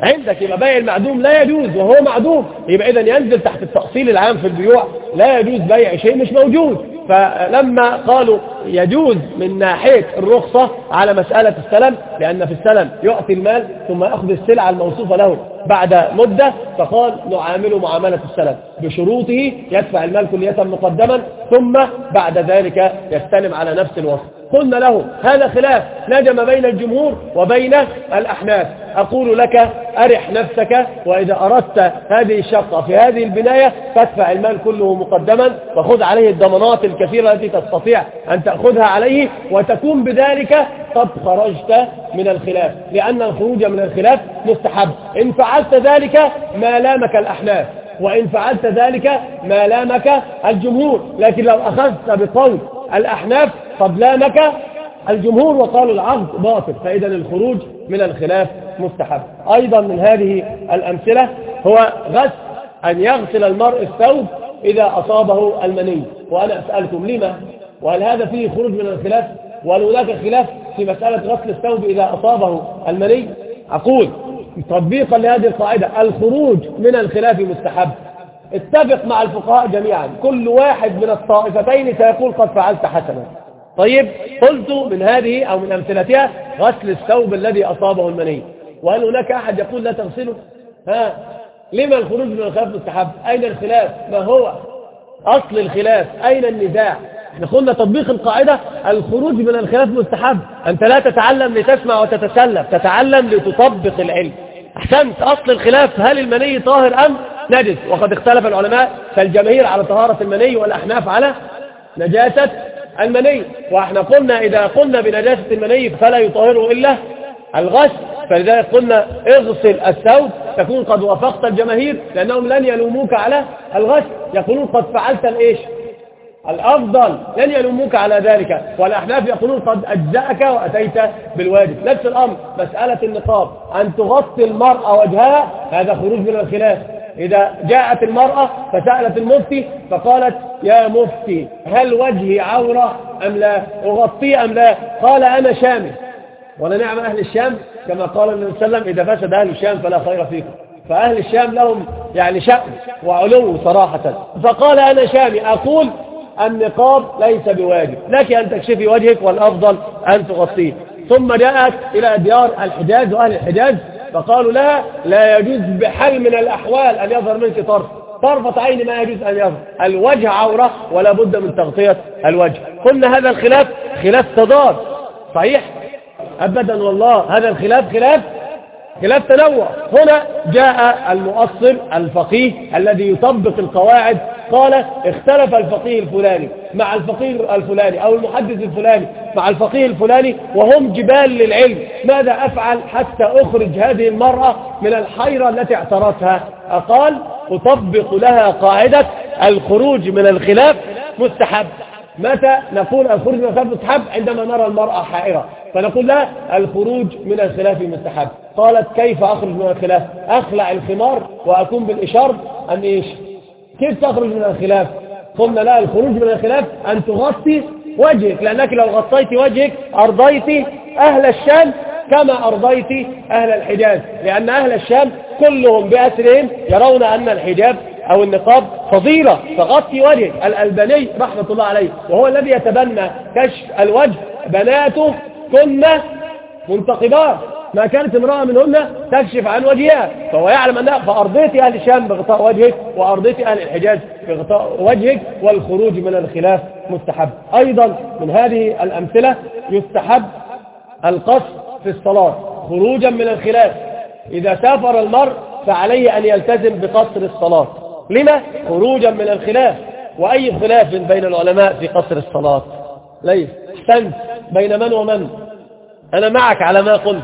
عندك يبقى بيع المعدوم لا يجوز وهو معدوم. يبقى إذا ينزل تحت التأصيل العام في البيوع لا يجوز بيع شيء مش موجود. فلما قالوا يجوز من ناحية الرخصة على مسألة السلم لأن في السلم يعطي المال ثم يأخذ السلعة الموصوفة له بعد مدة فقال نعامله معاملة السلم. بشروطه يدفع المال كلية مقدما ثم بعد ذلك يستلم على نفس الوصف. قلنا له هذا خلاف نجم بين الجمهور وبين الأحناف. أقول لك أرح نفسك وإذا أردت هذه الشقة في هذه البناية فادفع المال كله مقدما وخذ عليه الضمانات الكثيرة التي تستطيع أن تأخذها عليه وتكون بذلك قد خرجت من الخلاف لأن الخروج من الخلاف مستحب. إن فعلت ذلك ما لامك الأحناف وإن فعلت ذلك ما لامك الجمهور. لكن لو أخذت بقول الأحناف قد لامك الجمهور وقالوا العقد باطل فإذا الخروج من الخلاف مستحب. أيضا من هذه الأمثلة هو غسل أن يغسل المرء الثوب إذا أصابه المني. وأنا أسألكم لما؟ وهل هذا فيه خروج من الخلاف؟ وهل هناك خلاف في مسألة غسل الثوب إذا أصابه المني؟ أقول تطبيقا لهذه القاعدة الخروج من الخلاف مستحب. اتفق مع الفقهاء جميعا كل واحد من الطائفتين سيقول قد فعلت حسنا. طيب قلت من هذه أو من أمثلتها غسل الثوب الذي أصابه المني. وهل هناك أحد يقول لا تغسله؟ ها؟ لما الخروج من الخلاف مستحب؟ أين الخلاف؟ ما هو أصل الخلاف؟ أين النزاع؟ إحنا قلنا تطبيق القاعدة الخروج من الخلاف مستحب. أنت لا تتعلم لتسمع وتتسلف تتعلم لتطبق العلم. أحسنت أصل الخلاف هل المني طاهر أم؟ نجس وقد اختلف العلماء فالجماهير على طهارة المني والأحناف على نجاسة المني. وإحنا قلنا إذا قلنا بنجاسة المني فلا يطهره إلا الغسل. فلذلك قلنا اغسل الثوب. تكون قد وافقت الجماهير لأنهم لن يلوموك على الغسل. يقولون قد فعلت الإيش؟ الأفضل. لن يلوموك على ذلك. والأحناف يقولون قد أجزأك وأتيت بالواجب. نفس الأمر. مسألة النقاب أن تغطي المرأة وجهها هذا خروج من الخلاف. إذا جاءت المرأة فسألت المفتي فقالت يا مفتي هل وجهي عورة أم لا؟ أغطيه أم لا؟ قال أنا شامي ولنعم أهل الشام كما قال النبي صلى الله عليه وسلم إذا فسد أهل الشام فلا خير فيكم. فأهل الشام لهم يعني شأن وعلو صراحة. فقال أنا شامي أقول النقاب ليس بواجب لك أن تكشفي وجهك والأفضل أن تغطيه. ثم جاءت إلى ديار الحجاز وأهل الحجاز فقالوا لها لا يجوز بحال من الأحوال أن يظهر منك طرف. طرفة عين ما يجوز أن يظهر. الوجه عورة ولا بد من تغطية الوجه. قلنا هذا الخلاف خلاف تضاد. صحيح؟ أبدا والله. هذا الخلاف خلاف خلاف تنوع. هنا جاء المؤصل الفقيه الذي يطبق القواعد قال اختلف الفقيه الفلاني مع الفقيه الفلاني أو المحدث الفلاني مع الفقيه الفلاني وهم جبال للعلم. ماذا أفعل حتى أخرج هذه المرأة من الحيرة التي اعترتها؟ قال أطبق لها قاعدة الخروج من الخلاف مستحب. متى نقول الخروج من الخلاف مستحب عندما نرى المرأة حائرة؟ فنقول لها الخروج من الخلاف مستحب قالت كيف أخرج من الخلاف؟ أخلع الخمار وأكون بالإشار أم إيش؟ كيف تخرج من الخلاف؟ قلنا لا الخروج من الخلاف أن تغطي وجهك لأنك لو غطيت وجهك أرضيت أهل الشام كما أرضيت أهل الحجاز لأن أهل الشام كلهم بأسرهم يرون أن الحجاب أو النقاب فضيلة فغطي وجهك الألباني رحمة الله عليه وهو الذي يتبنى كشف الوجه بناته كنا منتقبات ما كانت امرأة منهن تكشف عن وجهها فهو يعلم أنها فأرضيت أهل الشام بغطاء وجهك وأرضيت أهل الحجاز بغطاء وجهك والخروج من الخلاف مستحب. أيضا من هذه الأمثلة يستحب القصر في الصلاة خروجا من الخلاف. إذا سافر المرء فعليه أن يلتزم بقصر الصلاة. لما؟ خروجا من الخلاف. وأي خلاف بين العلماء في قصر الصلاة؟ ليس. احسنت. بين من ومن؟ أنا معك على ما قلت.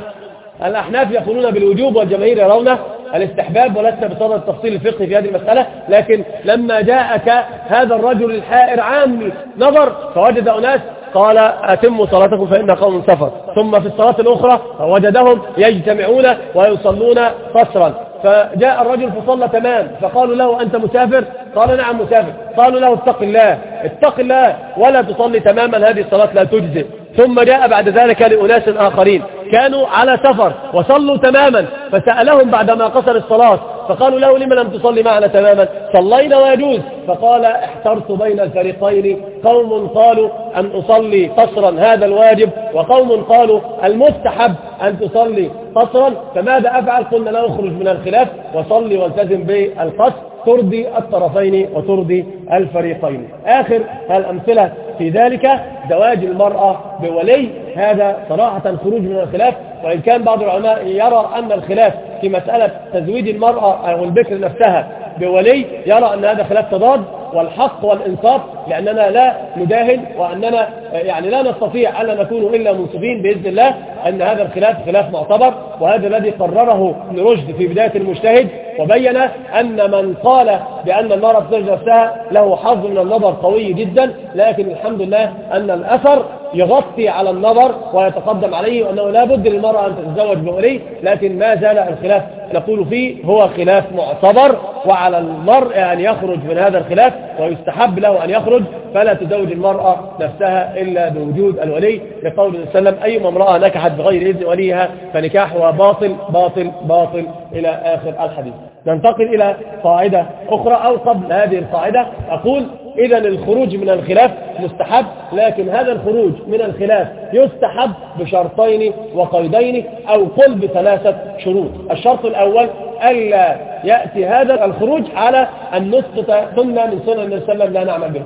الأحناف يقولون بالوجوب والجماهير يرون الاستحباب ولسنا بصدد التفصيل الفقهي في هذه المسألة لكن لما جاءك هذا الرجل الحائر عامي نظر فوجد أناس قال أتموا صلاتكم فإن قوم سفر. ثم في الصلاة الأخرى وجدهم يجتمعون ويصلون قصرا فجاء الرجل فصلى تمام. فقالوا له أنت مسافر؟ قال نعم مسافر. قالوا له اتق الله. اتق الله ولا تصلي تماما. هذه الصلاة لا تجزئ. ثم جاء بعد ذلك لأناس آخرين. كانوا على سفر وصلوا تماما فسألهم بعدما قصر الصلاة فقالوا له لما لم تصلي معنا تماما؟ صلينا ويجوز. فقال احترت بين الفريقين. قوم قالوا أن أصلي قصرا هذا الواجب. وقوم قالوا المستحب أن تصلي قصرا فماذا أفعل؟ قلنا لا أخرج من الخلاف وصلي والتزم بالقصر. ترضي الطرفين وترضي الفريقين. آخر الأمثلة في ذلك زواج المرأة بولي. هذا صراحة خروج من الخلاف وإن كان بعض العلماء يرى أن الخلاف في مسألة تزويد المرأة أو البكر نفسها بولي يرى أن هذا خلاف تضاد. والحق والإنصاف لأننا لا نداهن وأننا يعني لا نستطيع ألا نكون إلا منصفين بإذن الله أن هذا الخلاف خلاف معتبر وهذا الذي قرره ابن رشد في بداية المجتهد وبين أن من قال بأن المرأة تزوج نفسها له حظ من النظر قوي جدا لكن الحمد لله أن الأثر يغطي على النظر ويتقدم عليه وأنه لا بد للمرأة أن تتزوج بولي لكن ما زال الخلاف نقول فيه هو خلاف معتبر وعلى المرء أن يخرج من هذا الخلاف ويستحب له أن يخرج فلا تزوج المرأة نفسها إلا بوجود الولي. لقول صلى الله عليه وسلم أي امرأة نكحت بغير إذن وليها فنكاحها باطل باطل باطل إلى آخر الحديث. ننتقل إلى قاعدة أخرى أو قبل هذه القاعدة. أقول إذا الخروج من الخلاف مستحب لكن هذا الخروج من الخلاف يستحب بشرطين وقيدين أو قل بثلاثة شروط. الشرط الأول ألا يأتي هذا الخروج على أن نسقط سنة من سنن النبي صلى الله عليه وسلم لا نعمل به.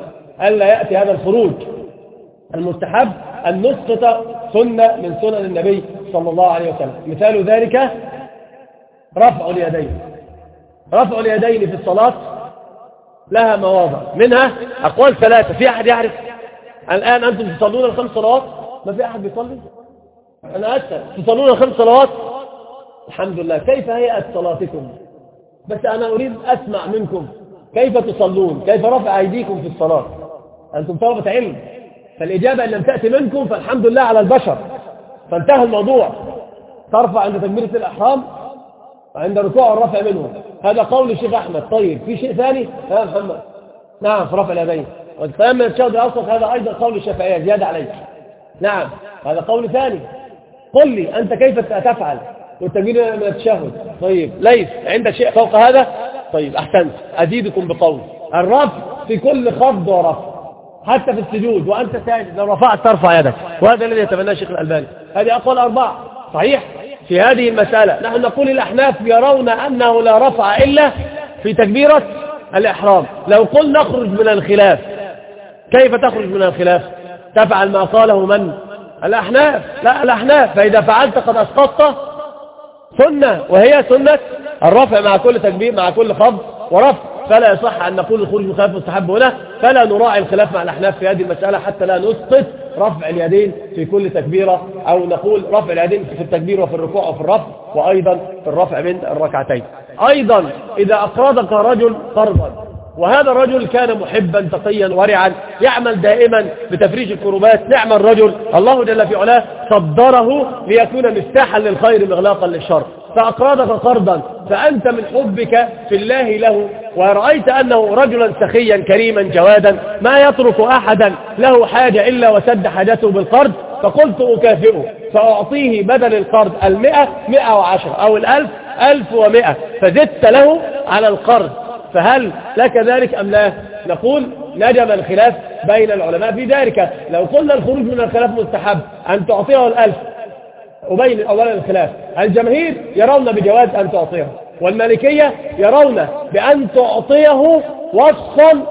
ألا يأتي هذا الخروج المستحب أن نسقط سنة من سنن النبي صلى الله عليه وسلم. مثال ذلك رفع اليدين. رفع اليدين في الصلاة لها مواضع. منها أقوال ثلاثة. في أحد يعرف؟ الآن أنتم تصلون الخمس صلوات؟ ما في أحد بيصلي؟ أنا أسأل تصلون الخمس صلوات؟ الحمد لله. كيف هيئة صلاتكم؟ بس أنا أريد أسمع منكم. كيف تصلون؟ كيف رفع أيديكم في الصلاة؟ أنتم طلبة علم. فالإجابة إن لم تأتي منكم فالحمد لله على البشر. فانتهى الموضوع. ترفع عند تكبيرة الأحرام وعند ركوع الرفع منه هذا قول الشيخ أحمد. طيب في شيء ثاني؟ يا محمد. نعم في رفع اليدين. والقيام من الشهد الأوسط هذا أيضا قول الشافعية زيادة عليه. نعم هذا قول ثاني. قل لي أنت كيف تفعل؟ والتكبير من التشهد. طيب ليس. عندك شيء فوق هذا؟ طيب أحسنت. أزيدكم بقول. الرفع في كل خفض ورفع حتى في السجود. وأنت ساجد لو رفعت ترفع يدك. وهذا الذي يتبناه الشيخ الألباني. هذه أقوال أربعة. صحيح؟ في هذه المسألة. نحن نقول الأحناف يرون أنه لا رفع إلا في تكبيرة الإحرام. لو قل نخرج من الخلاف كيف تخرج من الخلاف؟ تفعل ما قاله من؟ الأحناف. لا الأحناف. فإذا فعلت قد أسقطت سنة وهي سنة الرفع مع كل تكبير مع كل خفض ورفع. فلا يصح أن نقول الخروج من مستحب هنا. فلا نراعي الخلاف مع الأحناف في هذه المسألة حتى لا نسقط رفع اليدين في كل تكبيرة أو نقول رفع اليدين في التكبير وفي الركوع وفي الرفع وأيضا في الرفع بين الركعتين. أيضا إذا أقرضك رجل قرضا وهذا الرجل كان محبا تقيا ورعا يعمل دائما بتفريج الكروبات نعم الرجل الله جل في علاه صدره ليكون مفتاحا للخير مغلاقا للشر. فأقرضك قرضا فأنت من حبك في الله له. ورأيت أنه رجلا سخيا كريما جوادا ما يترك أحدا له حاجة إلا وسد حاجته بالقرض فقلت أكافئه فأعطيه بدل القرض المئة مئة وعشر أو الألف ألف ومئة فزدت له على القرض. فهل لك ذلك أم لا؟ نقول نجم الخلاف بين العلماء في ذلك. لو قلنا الخروج من الخلاف مستحب أن تعطيه الألف أبين أولا الخلاف. الجماهير يرون بجواز أن تعطيه والمالكية يرون بأن تعطيه وصفا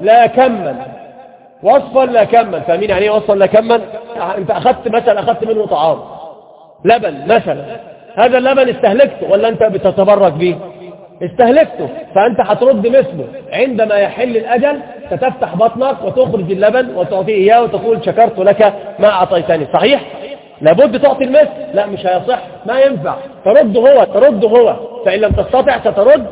لا كما. وصفا لا كما. فاهمين يعني إيه وصفا لا كما؟ أنت أخذت مثلا أخذت منه طعام. لبن مثلا. هذا اللبن استهلكته ولا أنت بتتبرك به؟ استهلكته. فأنت هترد مثله عندما يحل الأجل ستفتح بطنك وتخرج اللبن وتعطيه إياه وتقول شكرت لك ما أعطيتني. صحيح؟ لابد تعطي المثل لا مش هيصح. ما ينفع. ترد هو ترد هو. فإن لم تستطع سترد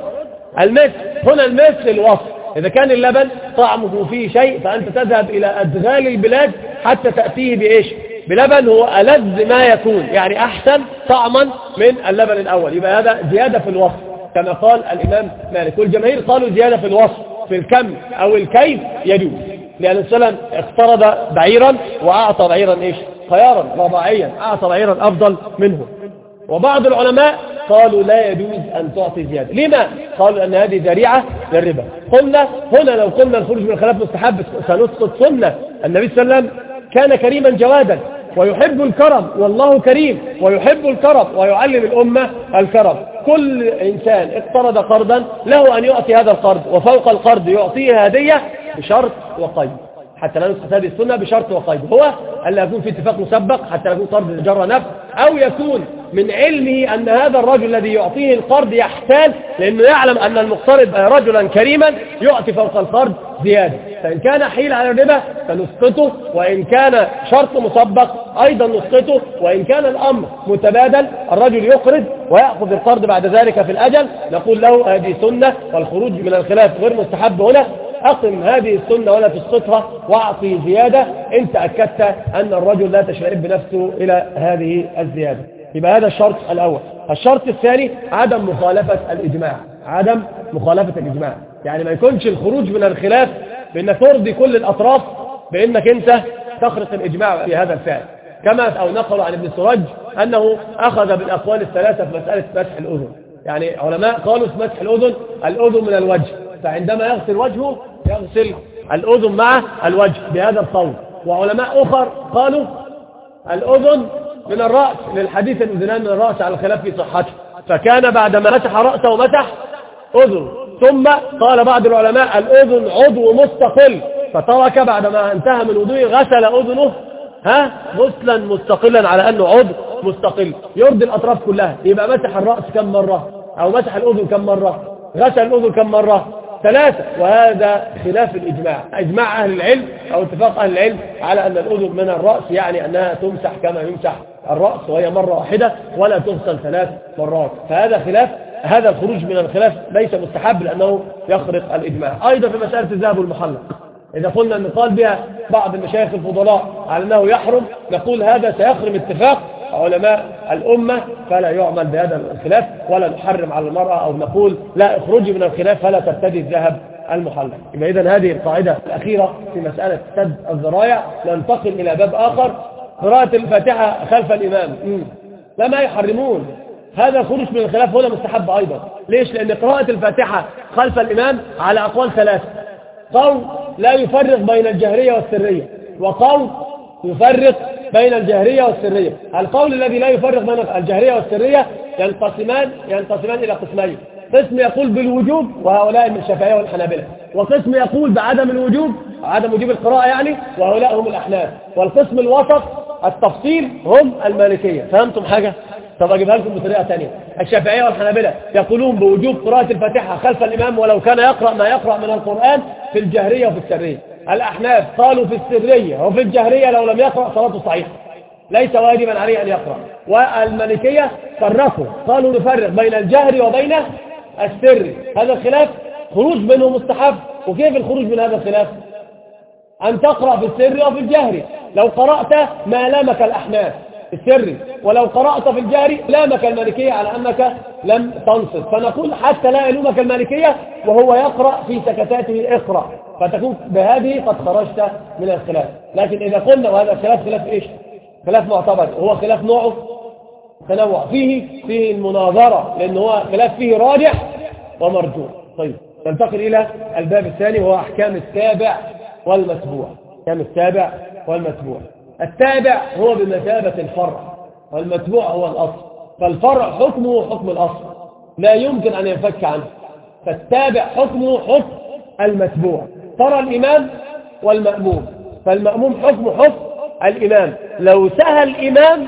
المثل هنا المثل الوصف. إذا كان اللبن طعمه فيه شيء فأنت تذهب إلى أدغال البلاد حتى تأتيه بإيش؟ بلبن. هو ألذ ما يكون. يعني أحسن طعما من اللبن الأول. يبقى هذا زيادة في الوصف. كما قال الإمام مالك. والجماهير قالوا زيادة في الوصف. في الكم أو الكيف يجوز. لأن السلام اقترض بعيرا وأعطى بعيرا إيش؟ خيارا رباعيا أعطى بعيرا أفضل منه. وبعض العلماء قالوا لا يجوز أن تعطي زيادة. لما؟ قالوا أن هذه ذريعة للربا. قلنا هنا لو قلنا الخروج من الخلاف مستحب سنسقط سنة. النبي صلى الله عليه وسلم كان كريما جوادا. ويحب الكرم والله كريم. ويحب الكرم ويعلم الأمة الكرم. كل إنسان اقترض قرضا له أن يعطي هذا القرض. وفوق القرض يعطيه هدية بشرط وقيد. حتى لا نسقط هذه السنة بشرط وقيد. هو ألا يكون في اتفاق مسبق حتى لا يكون قرض جر نفس أو يكون من علمه أن هذا الرجل الذي يعطيه القرض يحتال لأنه يعلم أن المقترض رجلا كريما يعطي فوق القرض زيادة. فإن كان حيل على الربا فنسقطه وإن كان شرط مسبق أيضا نسقطه وإن كان الأمر متبادل الرجل يقرض ويأخذ القرض بعد ذلك في الأجل. نقول له هذه سنة والخروج من الخلاف غير مستحب هنا. أقم هذه السنة ولا تسقطها وأعطي زيادة. إن تأكدت أن الرجل لا تشعر بنفسه إلى هذه الزيادة. يبقى هذا الشرط الأول. الشرط الثاني عدم مخالفة الإجماع. عدم مخالفة الإجماع. يعني ما يكونش الخروج من الخلاف بأن ترضي كل الأطراف بأنك أنت تخرق الإجماع في هذا الفعل. كما أو نقل عن ابن سرج أنه أخذ بالأقوال الثلاثة في مسألة مسح الأذن. يعني علماء قالوا في مسح الأذن الأذن من الوجه. فعندما يغسل وجهه يغسل الأذن مع الوجه بهذا القول وعلماء أخر قالوا الأذن من الرأس للحديث الأذنان من الرأس على الخلاف في صحته. فكان بعدما مسح رأسه مسح أذن ثم قال بعض العلماء الأذن عضو مستقل. فترك بعدما انتهى من وضوءه غسل أذنه ها غسلا مستقلا على أنه عضو مستقل. يرضي الأطراف كلها. يبقى مسح الرأس كم مرة؟ أو مسح الأذن كم مرة؟ غسل الأذن كم مرة؟ ثلاثة وهذا خلاف الإجماع. إجماع أهل العلم أو اتفاق أهل العلم على أن الأذن من الرأس يعني أنها تمسح كما يمسح الرأس وهي مرة واحدة ولا تغسل ثلاث مرات. فهذا خلاف هذا الخروج من الخلاف ليس مستحب لأنه يخرق الإجماع. أيضا في مسألة الذهب المحلق إذا قلنا أن قال بها بعض المشايخ الفضلاء على أنه يحرم نقول هذا سيخرم اتفاق علماء الأمة فلا يعمل بهذا الخلاف ولا نحرم على المرأة أو نقول لا اخرجي من الخلاف فلا ترتدي الذهب المحلق يبقى إذا هذه القاعدة الأخيرة في مسألة سد الذرائع ننتقل إلى باب آخر. قراءة الفاتحة خلف الإمام. لا ما يحرمون. هذا الخروج من الخلاف هنا مستحب أيضا. ليش؟ لأن قراءة الفاتحة خلف الإمام على أقوال ثلاثة قول لا يفرق بين الجهرية والسرية. وقول يفرق بين الجهرية والسرية. القول الذي لا يفرق بين الجهرية والسرية ينقسمان ينقسمان إلى قسمين. قسم يقول بالوجوب وهؤلاء من الشافعية والحنابلة. وقسم يقول بعدم الوجوب عدم وجوب القراءة يعني وهؤلاء هم الأحناف. والقسم الوسط التفصيل هم المالكية. فهمتم حاجة؟ طب أجيبها لكم بطريقة ثانية الشافعية والحنابلة يقولون بوجوب قراءة الفاتحة خلف الإمام ولو كان يقرأ ما يقرأ من القرآن في الجهرية وفي السرية. الأحناف قالوا في السرية وفي الجهرية لو لم يقرأ صلاته صحيحة ليس واجبا عليه أن يقرأ. والملكية فرقوا قالوا نفرق بين الجهر وبين السر. هذا الخلاف خروج منه مستحب. وكيف الخروج من هذا الخلاف؟ أن تقرأ في السر وفي الجهر. لو قرأت ما لامك الأحناف السري ولو قرأت في الجهر لامك المالكية على أنك لم تنصت فنقول حتى لا يلومك المالكية وهو يقرأ في سكتاته اقرأ فتكون بهذه قد خرجت من الخلاف. لكن إذا قلنا وهذا الخلاف خلاف إيش؟ خلاف معتبر. هو خلاف نوعه تنوع. فيه فيه المناظرة لأن هو خلاف فيه راجح ومرجوح. طيب ننتقل إلى الباب الثاني وهو أحكام التابع والمتبوع. أحكام التابع والمتبوع. التابع هو بمثابة الفرع والمتبوع هو الأصل. فالفرع حكمه حكم الأصل. لا يمكن أن ينفك عنه. فالتابع حكمه حكم المتبوع. ترى الإمام والمأموم. فالمأموم حكمه حكم الإمام. لو سهى الإمام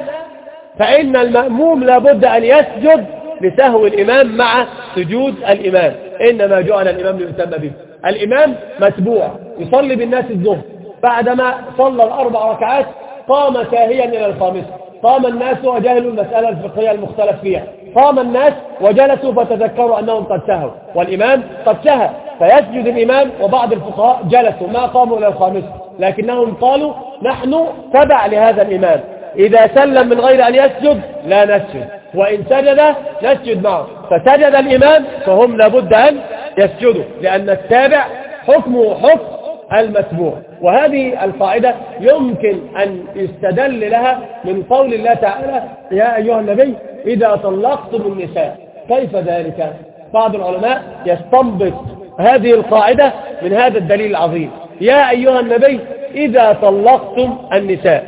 فإن المأموم لابد أن يسجد لسهو الإمام مع سجود الإمام. إنما جعل الإمام ليتم به. الإمام متبوع. يصلي بالناس الظهر. بعدما صلى الأربع ركعات قام ساهيا إلى الخامسة قام الناس وجهلوا المسألة الفقهية المختلف فيها. قام الناس وجلسوا فتذكروا أنهم قد سهوا. والإمام قد سهى. فيسجد الإمام وبعض الفقهاء جلسوا. ما قاموا إلى الخامسة لكنهم قالوا نحن تبع لهذا الإمام. إذا سلم من غير أن يسجد لا نسجد. وإن سجد نسجد معه. فسجد الإمام فهم لابد أن يسجدوا. لأن التابع حكمه حكم المتبوع. وهذه القاعدة يمكن أن يستدل لها من قول الله تعالى يا أيها النبي إذا طلقتم النساء كيف ذلك؟ بعض العلماء يستنبط هذه القاعدة من هذا الدليل العظيم. يا أيها النبي إذا طلقتم النساء.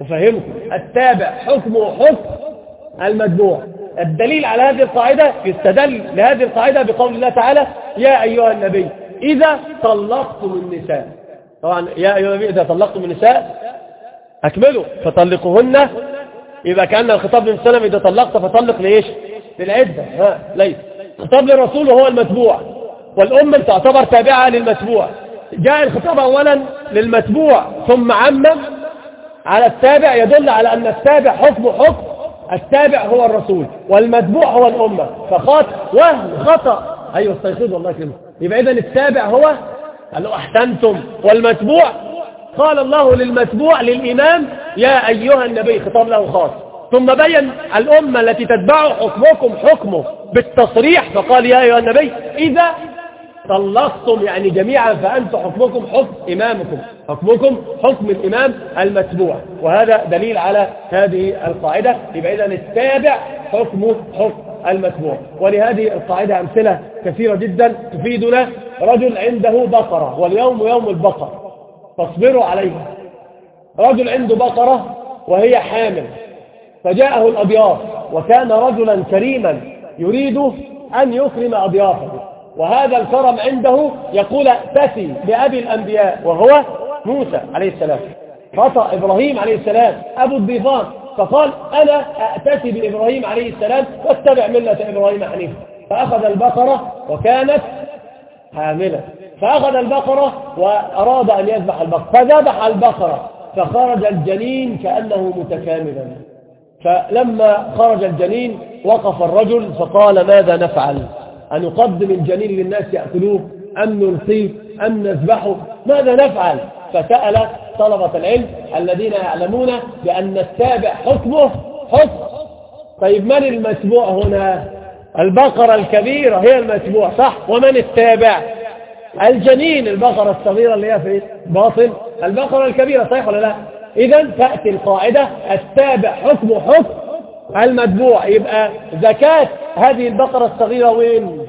أفهمكم؟ التابع حكمه حكم المتبوع الدليل على هذه القاعدة يستدل لهذه القاعدة بقول الله تعالى يا أيها النبي إذا طلقتم النساء. طبعا يا أيها النبي إذا طلقتم النساء أكملوا. فطلقوهن. يبقى كأن الخطاب للسلام إذا طلقت فطلق لإيش؟ للعدة. ها ليس. خطاب للرسول وهو المتبوع. والأمة تعتبر تابعة للمتبوع. جاء الخطاب أولا للمتبوع ثم عمم. على التابع يدل على أن التابع حكم حكم. التابع هو الرسول والمتبوع هو الأمة. فخاط وهم خطأ. أيوة استيقظ والله كلمة يبقى إذن التابع هو قال له أحسنتم والمتبوع؟ قال الله للمتبوع للإمام يا أيها النبي خطاب له خاص. ثم بين الأمة التي تتبع حكمكم حكمه بالتصريح فقال يا أيها النبي إذا طلقتم يعني جميعا فأنت حكمكم حكم إمامكم. حكمكم حكم الإمام المتبوع. وهذا دليل على هذه القاعدة. يبقى إذا التابع حكمه حكم المتبوع ولهذه القاعدة أمثلة كثيرة جدا تفيدنا. رجل عنده بقرة واليوم يوم البقر. فاصبروا عليها. رجل عنده بقرة وهي حامل. فجاءه الأضياف وكان رجلا كريما يريد أن يكرم أضيافه وهذا الكرم عنده يقول ائتسي بأبي الأنبياء وهو موسى عليه السلام. خطأ إبراهيم عليه السلام. أبو الضيفان فقال أنا أأتسي بإبراهيم عليه السلام واتبع ملة إبراهيم حنيفا فأخذ البقرة وكانت حاملة. فأخذ البقرة وأراد أن يذبح البقرة. فذبح البقرة. فخرج الجنين كأنه متكاملا. فلما خرج الجنين وقف الرجل فقال ماذا نفعل؟ أن نقدم الجنين للناس يأكلوه؟ أم نلقيه؟ أم نذبحه؟ ماذا نفعل؟ فسأل طلبة العلم الذين يعلمون بأن التابع حكمه حكم. طيب من المتبوع هنا؟ البقرة الكبيرة هي المتبوع صح؟ ومن التابع الجنين البقرة الصغيرة اللي هي في باطن. البقرة الكبيرة صحيح ولا لا؟ إذا تأتي القاعدة التابع حكم حكم المتبوع. يبقى زكاة هذه البقرة الصغيرة وين؟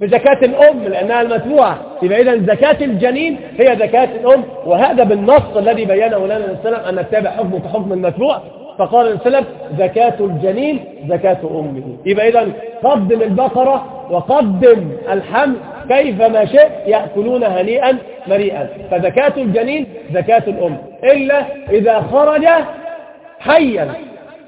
بزكاة الأم لأنها المتبوعة يبقى إذا زكاة الجنين هي زكاة الأم. وهذا بالنص الذي بينه لنا السلام أن التابع حكمه كحكم المتبوع فقال السلام زكاة الجنين زكاة أمه. يبقى إذا قدم البقرة وقدم الحمل كيفما شئت يأكلون هنيئا مريئا. فزكاة الجنين زكاة الأم. إلا إذا خرج حيا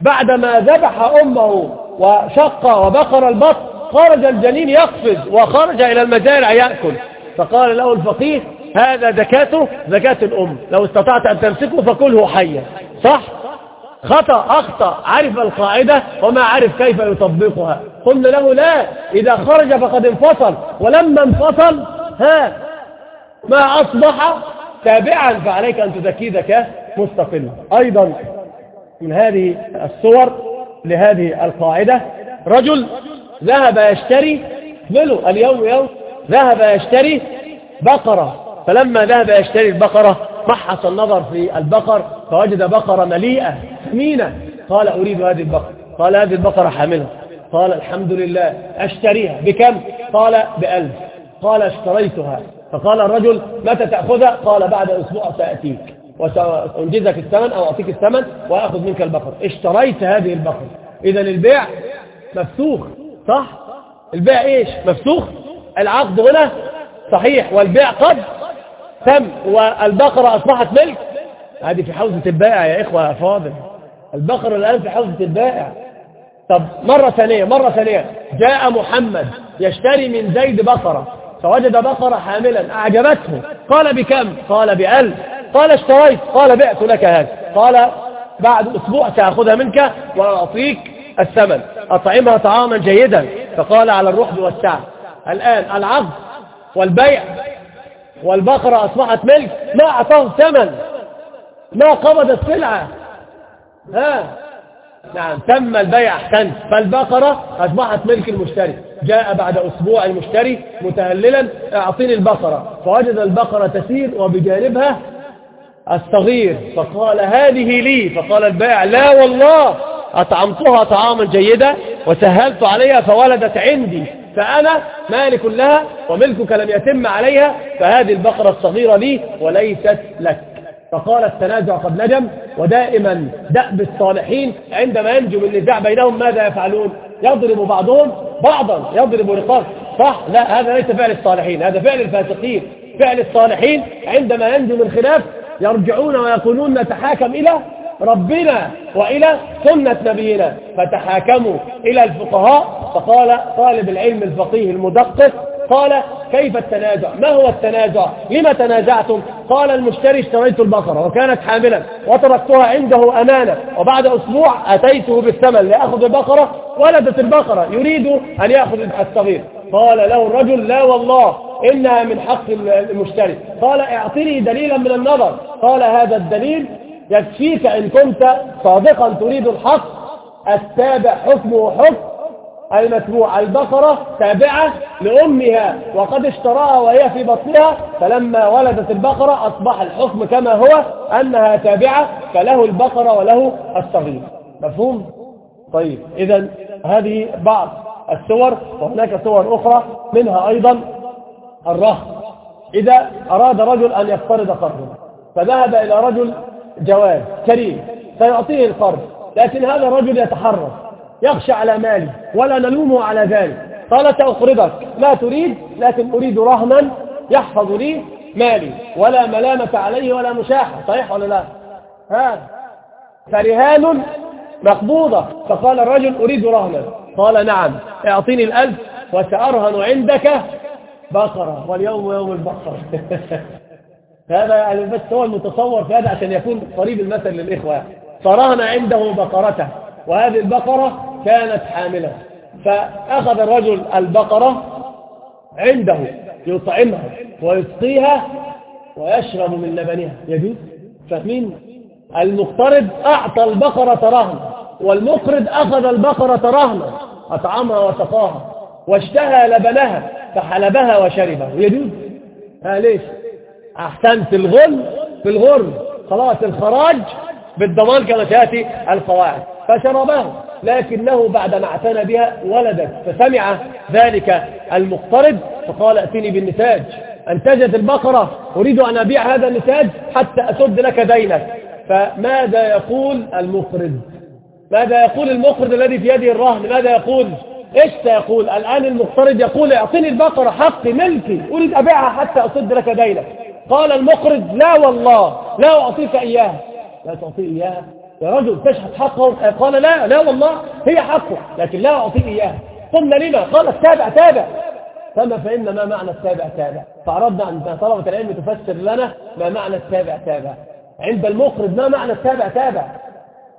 بعدما ذبح أمه وشق وبقر البطن خرج الجنين يقفز وخرج إلى المزارع يأكل. فقال له الفقيه هذا زكاته زكاة الأم. لو استطعت أن تمسكه فكله حيا. صح؟ خطأ أخطأ. عرف القاعدة وما عرف كيف يطبقها. قلنا له لا إذا خرج فقد انفصل. ولما انفصل ها ما أصبح تابعا. فعليك أن تزكي زكاة مستقلة أيضا من هذه الصور لهذه القاعدة رجل ذهب يشتري ملو اليوم يوم ذهب يشتري بقرة. فلما ذهب يشتري البقرة محص النظر في البقر فوجد بقرة مليئة ثمينة. قال أريد هذه البقرة. قال هذه البقرة حاملة. قال الحمد لله. أشتريها بكم؟ قال بألف. قال اشتريتها. فقال الرجل متى تأخذها؟ قال بعد أسبوع سأتيك. وسأنجزك الثمن أو أعطيك الثمن وأخذ منك البقر. اشتريت هذه البقرة. إذا البيع مفسوخ صح؟ البيع إيش؟ مفسوخ العقد هنا صحيح والبيع قد تم والبقرة أصبحت ملك. هذه في حوزة البائع يا إخوة يا فاضل. البقرة الآن في حوزة البائع. طب مرة ثانية مرة ثانية. جاء محمد يشتري من زيد بقرة فوجد بقرة حاملا أعجبته. قال بكم؟ قال بألف. قال اشتريت؟ قال بعت لك هذا. قال بعد أسبوع سأخذها منك وأعطيك الثمن أطعمها طعاما جيدا فقال على الرحب والسعة الآن العقد والبيع والبقرة أصبحت ملك ما أعطاه ثمن ما قبض السلعة. ها؟ نعم تم البيع أحسن فالبقرة أصبحت ملك المشتري. جاء بعد أسبوع المشتري متهللا أعطيني البقرة. فوجد البقرة تسير وبجانبها الصغير. فقال هذه لي. فقال البائع لا والله. أطعمتها طعاما جيدا وسهلت عليها فولدت عندي فأنا مالك لها وملكك لم يتم عليها فهذه البقرة الصغيرة لي وليست لك. فقال التنازع قد نجم ودائما دأب الصالحين عندما ينجو من النزاع بينهم ماذا يفعلون؟ يضرب بعضهم بعضا يضرب رقاب. صح لا هذا ليس فعل الصالحين هذا فعل الفاسقين. فعل الصالحين عندما ينجو من خلاف يرجعون ويقولون نتحاكم إلى ربنا وإلى سنة نبينا فتحاكموا إلى الفقهاء فقال طالب العلم الفقيه المدقق قال كيف التنازع؟ ما هو التنازع؟ لما تنازعتم؟ قال المشتري اشتريت البقرة وكانت حاملا وتركتها عنده أمانة وبعد أسبوع أتيته بالثمن لأخذ البقرة ولدت البقرة يريد أن يأخذ الصغير. قال له الرجل لا والله إنها من حق المشتري. قال اعطني دليلا من النظر. قال هذا الدليل يكفيك إن كنت صادقا تريد الحق التابع حكمه حكم المتبوع البقرة تابعة لأمها وقد اشتراها وهي في بطنها فلما ولدت البقرة أصبح الحكم كما هو أنها تابعة فله البقرة وله الصغير مفهوم؟ طيب إذا هذه بعض الصور وهناك صور أخرى منها أيضا الرهن إذا أراد رجل أن يقترض قرضا فذهب إلى رجل جواز كريم سيعطيه القرض لكن هذا الرجل يتحرك يخشى على مالي ولا نلومه على ذلك. قال سأقرضك لا تريد لكن أريد رهنا يحفظ لي مالي ولا ملامة عليه ولا مشاحة صحيح ولا لا؟ ها؟ فرهان مقبوضة. فقال الرجل أريد رهنا. قال نعم اعطيني الألف وسأرهن عندك بقرة واليوم يوم البقرة. هذا يعني بس هو المتصور في هذا عشان يكون قريب المثل للإخوة. فرهن عنده بقرته وهذه البقرة كانت حاملة. فأخذ الرجل البقرة عنده يطعمها ويسقيها ويشرب من لبنها. يجوز؟ فاهمين المقترض أعطى البقرة رهن والمقرض أخذ البقرة رهنا أطعمها وسقاها واشتهى لبنها فحلبها وشربها. يجوز؟ ها ليش؟ أحسنت الغل في الغر خلاص الخراج بالضمان كما تأتي القواعد. فشربه لكنه بعدما اعتنى بها ولدت. فسمع ذلك المقترض فقال ائتني بالنتاج انتجت البقرة. أريد أن أبيع هذا النتاج حتى أسد لك دينك. فماذا يقول المقرض؟ ماذا يقول المقرض الذي في يده الرهن؟ ماذا يقول؟ إيش سيقول؟ الآن المقترض يقول أعطني البقرة حقي ملكي. أريد أبيعها حتى أسد لك دينك. قال المقرض لا والله لا أعطيك إياها لا تعطيه إياها يا رجل تشهد حقه؟ قال لا لا والله هي حقه لكن لا أعطيه إياها قلنا لما؟ قال التابع تابع. فما فإن ما معنى التابع تابع. فأردنا أن طلبة العلم تفسر لنا ما معنى التابع تابع. عند المقرض ما معنى التابع تابع.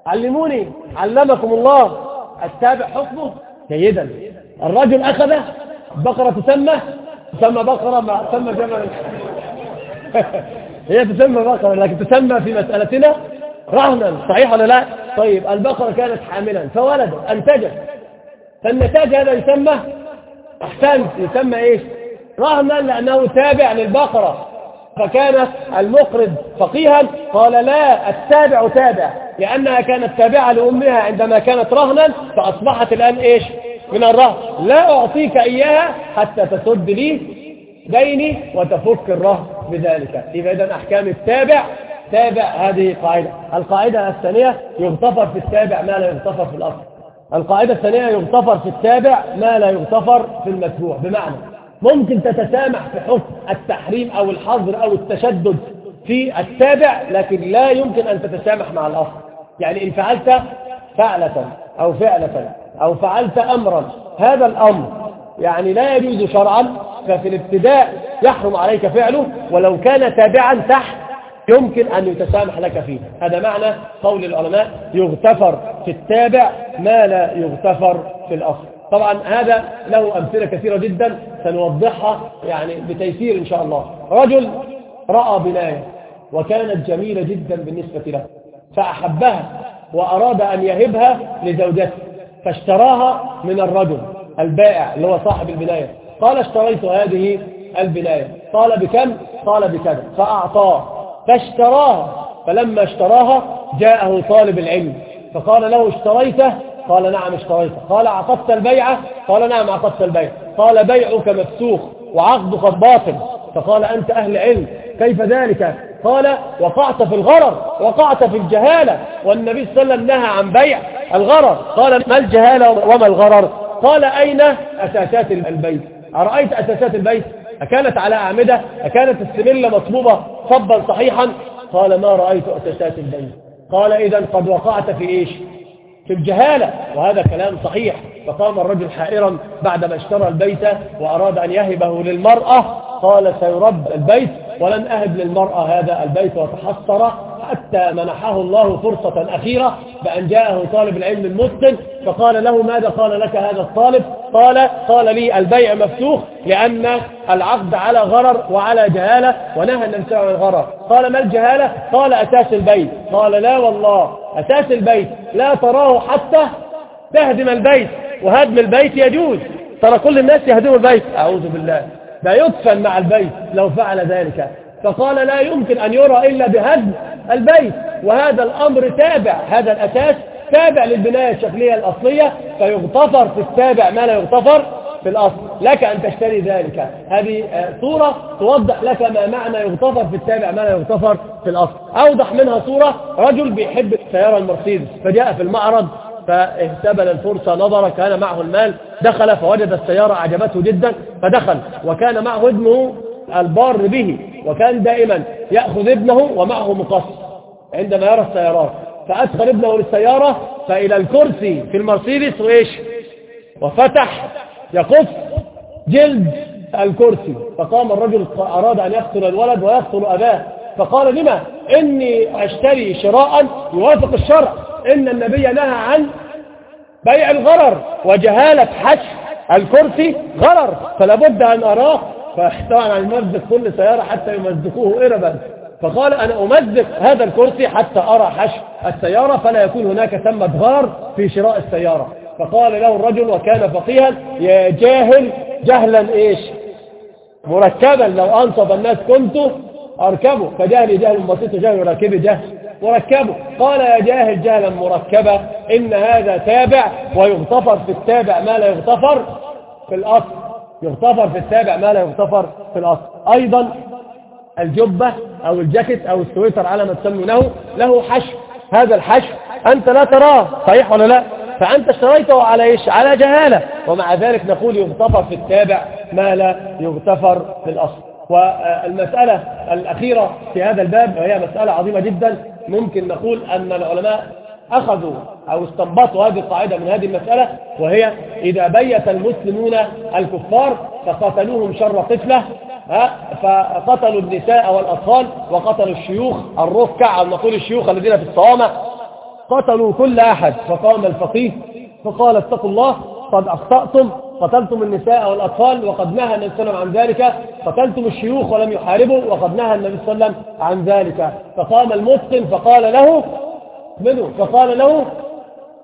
علموني علمكم الله. التابع حكمه؟ جيدا. الرجل أخذ بقرة تسمى تسمى بقرة تسمى جمل. هي تسمى بقرة لكن تسمى في مسألتنا رهنا صحيح ولا لا؟ طيب البقرة كانت حاملا فولدت أنتجت. فالنتاج هذا يسمى أحسنت يسمى إيش؟ رهنا لأنه تابع للبقرة. فكان المقرض فقيها قال لا التابع تابع لأنها كانت تابعة لأمها عندما كانت رهنا فأصبحت الآن إيش؟ من الرهن. لا أعطيك إياها حتى تسد لي ديني وتفك الرهن. بذلك. إذا أحكام التابع تابع هذه قاعدة القاعدة الثانية يغتفر في التابع ما لا يغتفر في الأصل. القاعدة الثانية يغتفر في التابع ما لا يغتفر في المتبوع بمعنى ممكن تتسامح في حكم التحريم أو الحظر أو التشدد في التابع لكن لا يمكن أن تتسامح مع الأصل. يعني إن فعلت فعلة أو فعلة أو فعلت أمرا هذا الأمر يعني لا يجوز شرعا ففي الابتداء يحرم عليك فعله ولو كان تابعا تحت يمكن أن يتسامح لك فيه. هذا معنى قول العلماء يغتفر في التابع ما لا يغتفر في الأصل. طبعا هذا له أمثلة كثيرة جدا سنوضحها يعني بتيسير إن شاء الله. رجل رأى بناية وكانت جميلة جدا بالنسبة له فأحبها وأراد أن يهبها لزوجته فاشتراها من الرجل البائع اللي هو صاحب البناية. قال اشتريت هذه البناية. قال بكم؟ قال بكذا. فأعطاه. فاشتراها فلما اشتراها جاءه طالب العلم. فقال له اشتريته؟ قال نعم اشتريته. قال عقدت البيعة؟ قال نعم عقدت البيعة قال بيعك مفسوخ وعقدك باطل. فقال أنت أهل علم. كيف ذلك؟ قال وقعت في الغرر. وقعت في الجهالة. والنبي صلى الله عليه وسلم نهى عن بيع الغرر. قال ما الجهالة وما الغرر؟ قال أين أساسات البيت أرأيت أساسات البيت؟ أكانت على أعمدة؟ أكانت السملة مطلوبة؟ صبا صحيحا؟ قال ما رأيت أساسات البيت. قال إذا قد وقعت في إيش؟ في الجهالة. وهذا كلام صحيح. فقام الرجل حائرا بعدما اشترى البيت وأراد أن يهبه للمرأة. قال سيرد البيت. ولن أهب للمرأة هذا البيت وتحسر حتى منحه الله فرصة أخيرة بأن جاءه طالب العلم المسلم فقال له ماذا قال لك هذا الطالب؟ قال قال لي البيع مفتوح لأن العقد على غرر وعلى جهالة ونهى النبي عن الغرر. قال ما الجهالة؟ قال أساس البيت. قال لا والله أساس البيت. لا تراه حتى تهدم البيت وهدم البيت يجوز. ترى كل الناس يهدموا البيت. أعوذ بالله. لا يدفن مع البيت لو فعل ذلك. فقال لا يمكن أن يرى إلا بهدم البيت. وهذا الأمر تابع هذا الأساس تابع للبناية الشكلية الأصلية فيغتفر في التابع ما لا يغتفر في الأصل. لك أن تشتري ذلك. هذه صورة توضح لك ما معنى يغتفر في التابع ما لا يغتفر في الأصل. أوضح منها صورة رجل بيحب السيارة المرسيدس فجاء في المعرض فاهتبل الفرصة نظر كان معه المال دخل فوجد السيارة أعجبته جدا فدخل. وكان معه ابنه البار به وكان دائما يأخذ ابنه ومعه مقص. عندما يرى السيارات فأدخل ابنه للسيارة فإلى الكرسي في المرسيدس وإيش؟ وفتح يقص جلد الكرسي. فقام الرجل أراد أن يقتل الولد ويقتل أباه. فقال لما؟ إني أشتري شراء يوافق الشرع. إن النبي نهى عن بيع الغرر وجهالة حش الكرسي غرر. فلا بد أن أراه فطبعا يمزق كل سيارة حتى يمزقوه إربا. فقال أنا أمزق هذا الكرسي حتى أرى حشو السيارة فلا يكون هناك ثمة غار في شراء السيارة. فقال له الرجل وكان فقيها يا جاهل جهلا إيش؟ مركبا لو أنصب الناس كنت أركبه. فجهل جهل بسيط جهل راكب جهل مركبه. قال يا جاهل جهلا مركبا إن هذا تابع ويغتفر في التابع ما لا يغتفر في الأصل. يغتفر في التابع ما لا يغتفر في الأصل. أيضا الجبة أو الجاكيت أو السويتر على ما تسمونه له حشو. هذا الحشو أنت لا تراه صحيح ولا لا؟ فأنت اشتريته على إيش؟ على جهالة. ومع ذلك نقول يغتفر في التابع ما لا يغتفر في الأصل. والمسألة الأخيرة في هذا الباب وهي مسألة عظيمة جدا ممكن نقول أن العلماء أخذوا أو استنبطوا هذه القاعدة من هذه المسألة وهي إذا بيت المسلمون الكفار فقتلوهم شر طفلة فقتلوا النساء والأطفال وقتلوا الشيوخ الركع أو نقول الشيوخ الذين في الصوامع قتلوا كل أحد فقام الفقيه فقال اتقوا الله قد أخطأتم قتلتم النساء والأطفال وقد نهى النبي صلى الله عليه وسلم عن ذلك قتلتم الشيوخ ولم يحاربوا وقد نهى النبي صلى الله عليه وسلم عن ذلك. فقام المسلم فقال له منه؟ فقال له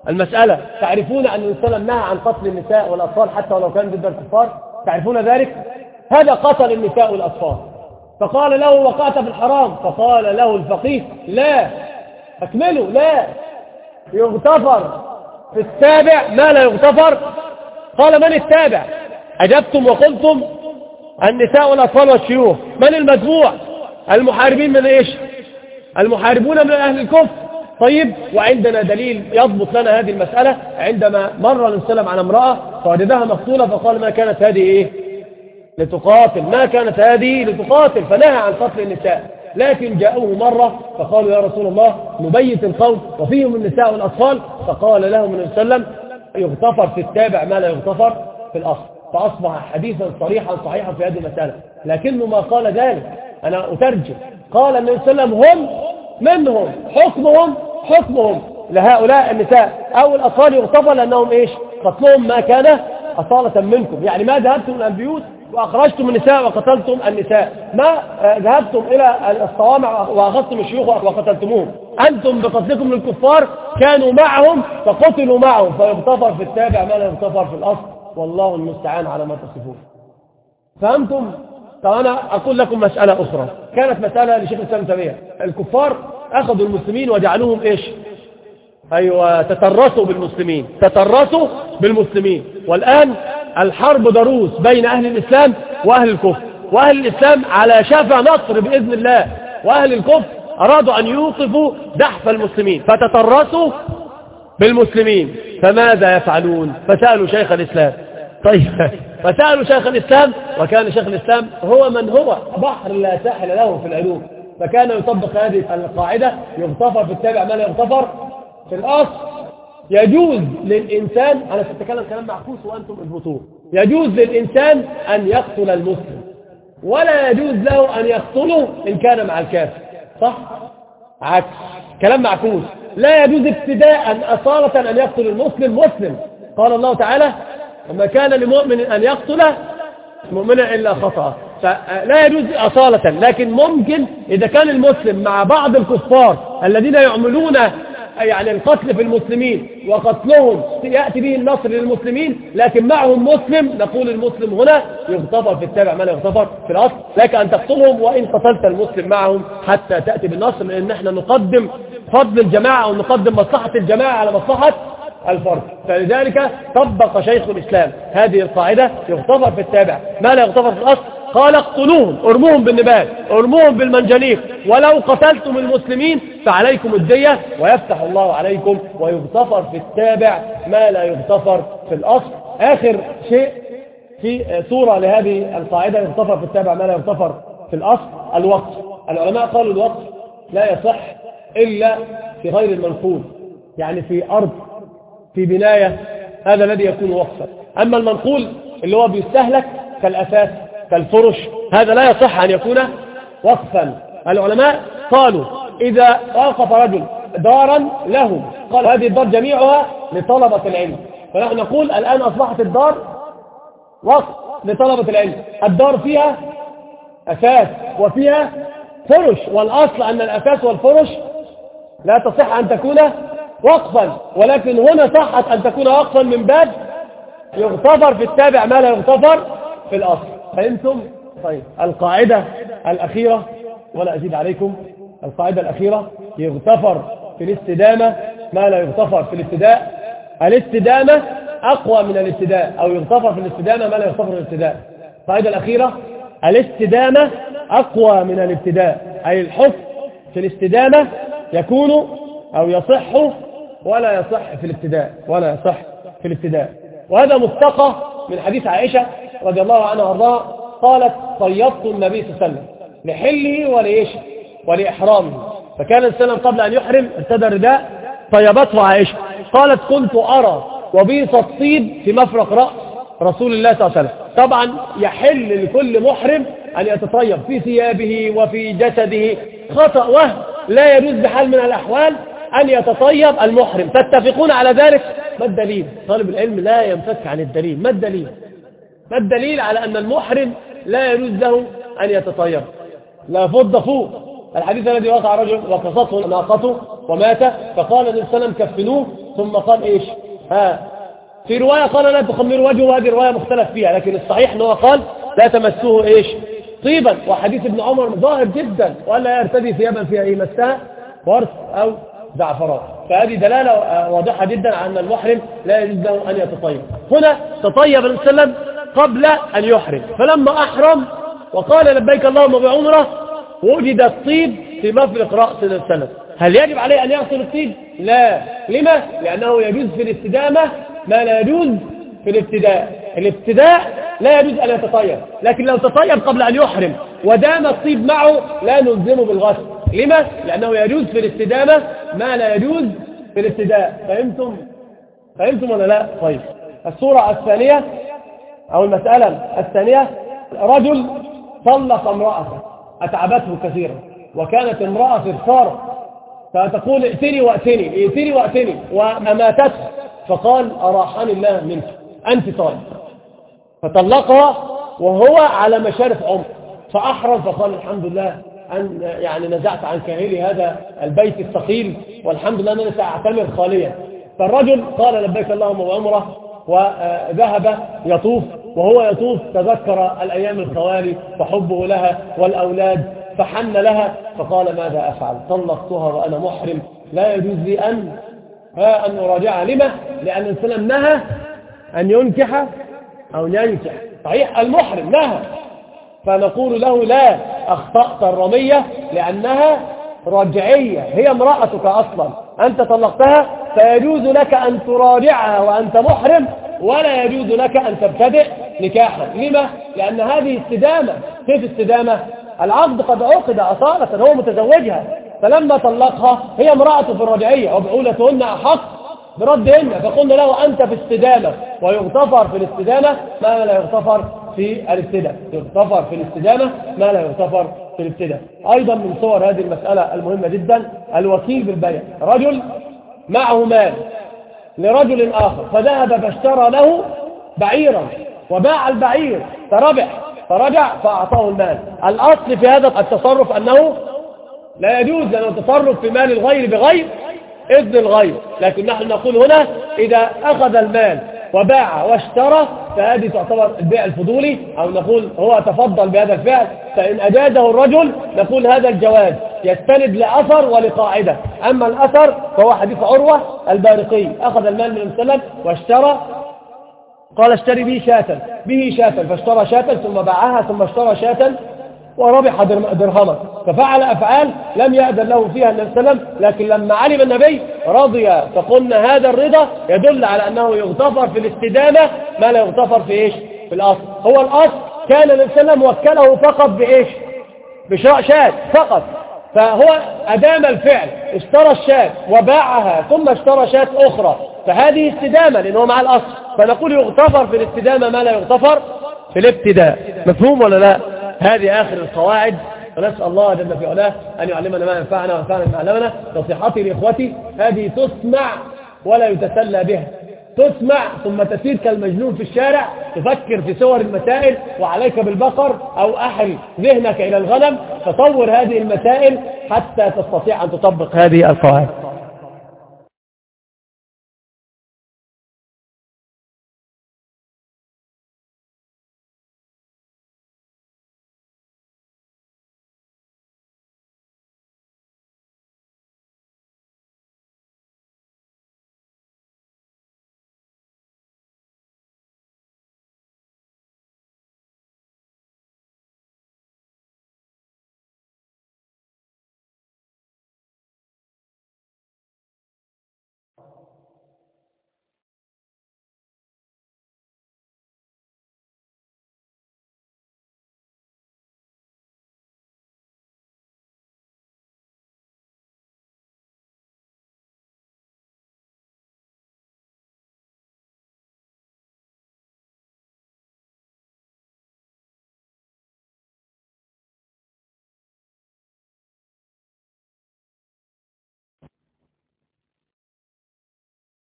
المسألة. تعرفون أن وسلم نهى عن قتل النساء والأطفال حتى ولو كان ضد الكفار؟ تعرفون ذلك؟ هذا قتل النساء والأطفال. فقال له وقعت في الحرام. فقال له الفقيه لا. أكملوا لا. يغتفر. في التابع ما لا يغتفر؟ قال من التابع؟ أجبتم وقلتم النساء والأطفال والشيوخ. من المتبوع المحاربين من إيش؟ المحاربون من أهل الكفر. طيب وعندنا دليل يضبط لنا هذه المسألة عندما مر السلام على امرأة فوجدها مقتولة فقال ما كانت هذه إيه؟ لتقاتل. ما كانت هذه لتقاتل. فنهى عن قتل النساء. لكن جاءوه مرة فقالوا يا رسول الله نبيت القوم وفيهم النساء والأطفال. فقال لهم النبي صلى الله عليه وسلم يغتفر في التابع ما لا يغتفر في الأصل. فأصبح حديثا صريحا صحيحا في هذه المسألة. لكنه ما قال ذلك. أنا أترجم. قال النبي صلى الله عليه وسلم هم منهم؟ حكمهم؟ حكمهم لهؤلاء النساء. أو الأطفال يغتفر لأنهم إيش؟ قتلهم ما كان أصالة منكم. يعني ما ذهبتم إلى البيوت وأخرجتم النساء وقتلتم النساء. ما ذهبتم إلى الصوامع وأخذتم الشيوخ وقتلتموهم. أنتم بقتلكم للكفار كانوا معهم فقتلوا معهم. فيغتفر في التابع ما لا يغتفر في الأصل. والله المستعان على ما تصفون. فهمتم؟ طب أنا أقول لكم مسألة أخرى. كانت مسألة لشيخ الإسلام تيمية. الكفار أخذوا المسلمين وجعلوهم إيش؟ أيوة تترسوا بالمسلمين تترسوا بالمسلمين. والآن الحرب ضروس بين أهل الإسلام وأهل الكفر. وأهل الإسلام على شفا نصر بإذن الله. وأهل الكفر أرادوا أن يوقفوا دحف المسلمين. فتترسوا بالمسلمين. فماذا يفعلون؟ فسألوا شيخ الإسلام. طيب فسألوا شيخ الإسلام. وكان شيخ الإسلام هو من هو؟ بحر لا ساحل له في العلوم. فكان يطبق هذه القاعدة يغتفر في التابع ما لا يغتفر. في الأصل يجوز للإنسان أنا سأتكلم كلام معكوس وأنتم اضبطوه. يجوز للإنسان أن يقتل المسلم ولا يجوز له أن يقتله إن كان مع الكافر. صح؟ عكس. كلام معكوس. لا يجوز ابتداء أصالة أن يقتل المسلم مسلم. قال الله تعالى وما كان لمؤمن أن يقتل مؤمنا إلا خطأ. فلا يجوز أصالة لكن ممكن إذا كان المسلم مع بعض الكفار الذين يعملون يعني القتل في المسلمين وقتلهم يأتي به النصر للمسلمين لكن معهم مسلم نقول المسلم هنا يغتفر في التابع ما لا يغتفر في الأصل لك أن تقتلهم وإن قتلت المسلم معهم حتى تأتي بالنصر لأن إحنا نقدم فضل الجماعة أو نقدم مصلحة الجماعة على مصلحة الفرد. فلذلك طبق شيخ الإسلام هذه القاعدة يغتفر في التابع. ما لا يغتفر في الأصل؟ قال اقتلوهم ارموهم بالنبال ارموهم بالمنجنيق. ولو قتلتم المسلمين فعليكم الدية ويفتح الله عليكم ويغتفر في التابع ما لا يغتفر في الأصل. آخر شيء في صورة لهذه القاعدة يغتفر في التابع ما لا يغتفر في الأصل الوقت. العلماء قالوا الوقت لا يصح إلا في غير المنقول يعني في أرض في بناية هذا الذي يكون وقفا أما المنقول اللي هو بيستهلك كالأساس كالفرش. هذا لا يصح أن يكون وقفا العلماء قالوا إذا وقف رجل دارا له قال هذه الدار جميعها لطلبة العلم. فنحن نقول الآن أصبحت الدار وقف لطلبة العلم. الدار فيها أساس وفيها فرش والأصل أن الأساس والفرش لا تصح أن تكون وقفا ولكن هنا صحت أن تكون وقفا من باب يغتفر في التابع ما لا يغتفر في الأصل. فهمتم؟ طيب. القاعدة الأخيرة ولا أزيد عليكم. القاعدة الأخيرة يغتفر في الاستدامة ما لا يغتفر في الابتداء الاستدامة أقوى من الابتداء أو يغتفر في الاستدامة ما لا يغتفر في الابتداء القاعدة الأخيرة الاستدامة أقوى من الابتداء. أي الحكم في الاستدامة يكون أو يصح ولا يصح في الابتداء ولا يصح في الابتداء وهذا مستقى من حديث عائشة رضي الله عنها وارضاها قالت طيبت النبي صلى الله عليه وسلم لحله ولإيش ولإحرامه. فكان السلام قبل أن يحرم ارتدى الرداء طيبته عائشة. قالت كنت أرى وبيص الطيب في مفرق رأس رسول الله صلى الله عليه وسلم. طبعا يحل لكل محرم أن يتطيب في ثيابه وفي جسده. خطأ وهم لا يجوز بحال من الأحوال أن يتطيب المحرم. تتفقون على ذلك؟ ما الدليل؟ طالب العلم لا ينفك عن الدليل. ما الدليل؟ ما الدليل على أن المحرم لا يجوز له أن يتطيب لا فض فوق. الحديث الذي وقع رجل وقصته ناقته ومات فقال النبي صلى الله عليه وسلم كفنوه ثم قال إيش؟ ها. في رواية قال لا تخمروا وجهه وهذه رواية مختلف فيها لكن الصحيح انه قال لا تمسوه إيش؟ طيبا. وحديث ابن عمر ظاهر جدا. ولا يرتدي ثيابا فيها إيه مسها ورث أو زعفران فهذه دلالة واضحة جدا على أن المحرم لا يجوز له أن يتطيب هنا تطيب النبي صلى الله عليه وسلم قبل أن يحرم فلما أحرم وقال لبيك اللهم بعمرة وجد الطيب في مفرق رأس وسلم هل يجب عليه أن يغسل الطيب؟ لا لما؟ لأنه يجوز في الاستدامة ما لا يجوز في الابتداء الابتداء لا يجوز أن يتطيب لكن لو تطيب قبل أن يحرم ودام الطيب معه لا نلزمه بالغسل لما؟ لأنه يجوز في الاستدامة ما لا يجوز في الابتداء فهمتم؟ فهمتم ولا لا؟ طيب الصورة الثانية أو المسألة الثانية رجل طلق امرأته أتعبته كثيرا وكانت امرأة في الصار فتقول ائتني وأتني ائتني وأتني وأماتته فقال أراحني الله منك أنت طالب. فطلقها وهو على مشارف عمر فأحرم فقال الحمد لله أن يعني نزعت عن كاهلي هذا البيت الثقيل والحمد لله أنني سأعتمر خاليا. فالرجل قال لبيك اللهم وعمره وذهب يطوف وهو يطوف تذكر الأيام الخوالي وحبه لها والأولاد فحن لها فقال ماذا أفعل؟ طلقتها وأنا محرم. لا يجوز لي أن أن أراجعها لما؟ لأن السلام نهى أن ينكح أو ينكح. صحيح؟ المحرم نهى. فنقول له لا أخطأت الرمية لأنها رجعية. هي امرأتك أصلا. أنت طلقتها فيجوز لك أن تراجعها وأنت محرم. ولا يجوز لك أن تبتدئ نكاحا. لما؟ لأن هذه استدامة. كيف استدامة؟ العقد قد عقد أصالة هو متزوجها. فلما طلقها هي امرأة في الرجعية وبعولتهن أحق بردهن. فقلنا له أنت في استدامة. ويغتفر في الاستدامة ما لا يغتفر في الابتداء يغتفر في الاستدامة ما لا يغتفر في الابتداء أيضا من صور هذه المسألة المهمة جدا. الوكيل بالبيع. رجل معه مال. لرجل آخر. فذهب فاشترى له بعيرا وباع البعير فربح فرجع فأعطاه المال. الأصل في هذا التصرف أنه لا يجوز لأنه التصرف في مال الغير بغير إذن الغير. لكن نحن نقول هنا إذا أخذ المال وباع واشترى فهذه تعتبر البيع الفضولي أو نقول هو تفضل بهذا الفعل فإن أجازه الرجل نقول هذا الجواز. يستند لأثر ولقاعدة. أما الأثر فهو حديث عروة البارقي. أخذ المال من المسلم واشترى قال اشتري به شاة به شاة فاشترى شاة ثم باعها ثم اشترى شاة وربح درهما. ففعل أفعال لم يأذن له فيها النبي صلى الله عليه وسلم لكن لما علم النبي رضي. فقلنا هذا الرضا يدل على أنه يغتفر في الاستدامة ما لا يغتفر في إيش؟ في الأصل. هو الأصل كان النبي صلى الله عليه وسلم وكله فقط بإيش؟ بشراء شاة فقط. فهو أدام الفعل اشترى الشاة وباعها ثم اشترى شاة أخرى فهذه استدامة لأنه مع الأصل فنقول يغتفر في الاستدامة ما لا يغتفر في الابتداء مفهوم ولا لا؟ هذه آخر القواعد ونسأل الله جل في علاه أن يعلمنا ما ينفعنا وينفعنا ما علمنا نصيحتي لإخوتي هذه تسمع ولا يتسلى بها. تسمع ثم تسير كالمجنون في الشارع تفكر في صور المسائل وعليك بالبقر أو أحل ذهنك إلى الغنم فطور هذه المسائل حتى تستطيع أن تطبق هذه القواعد.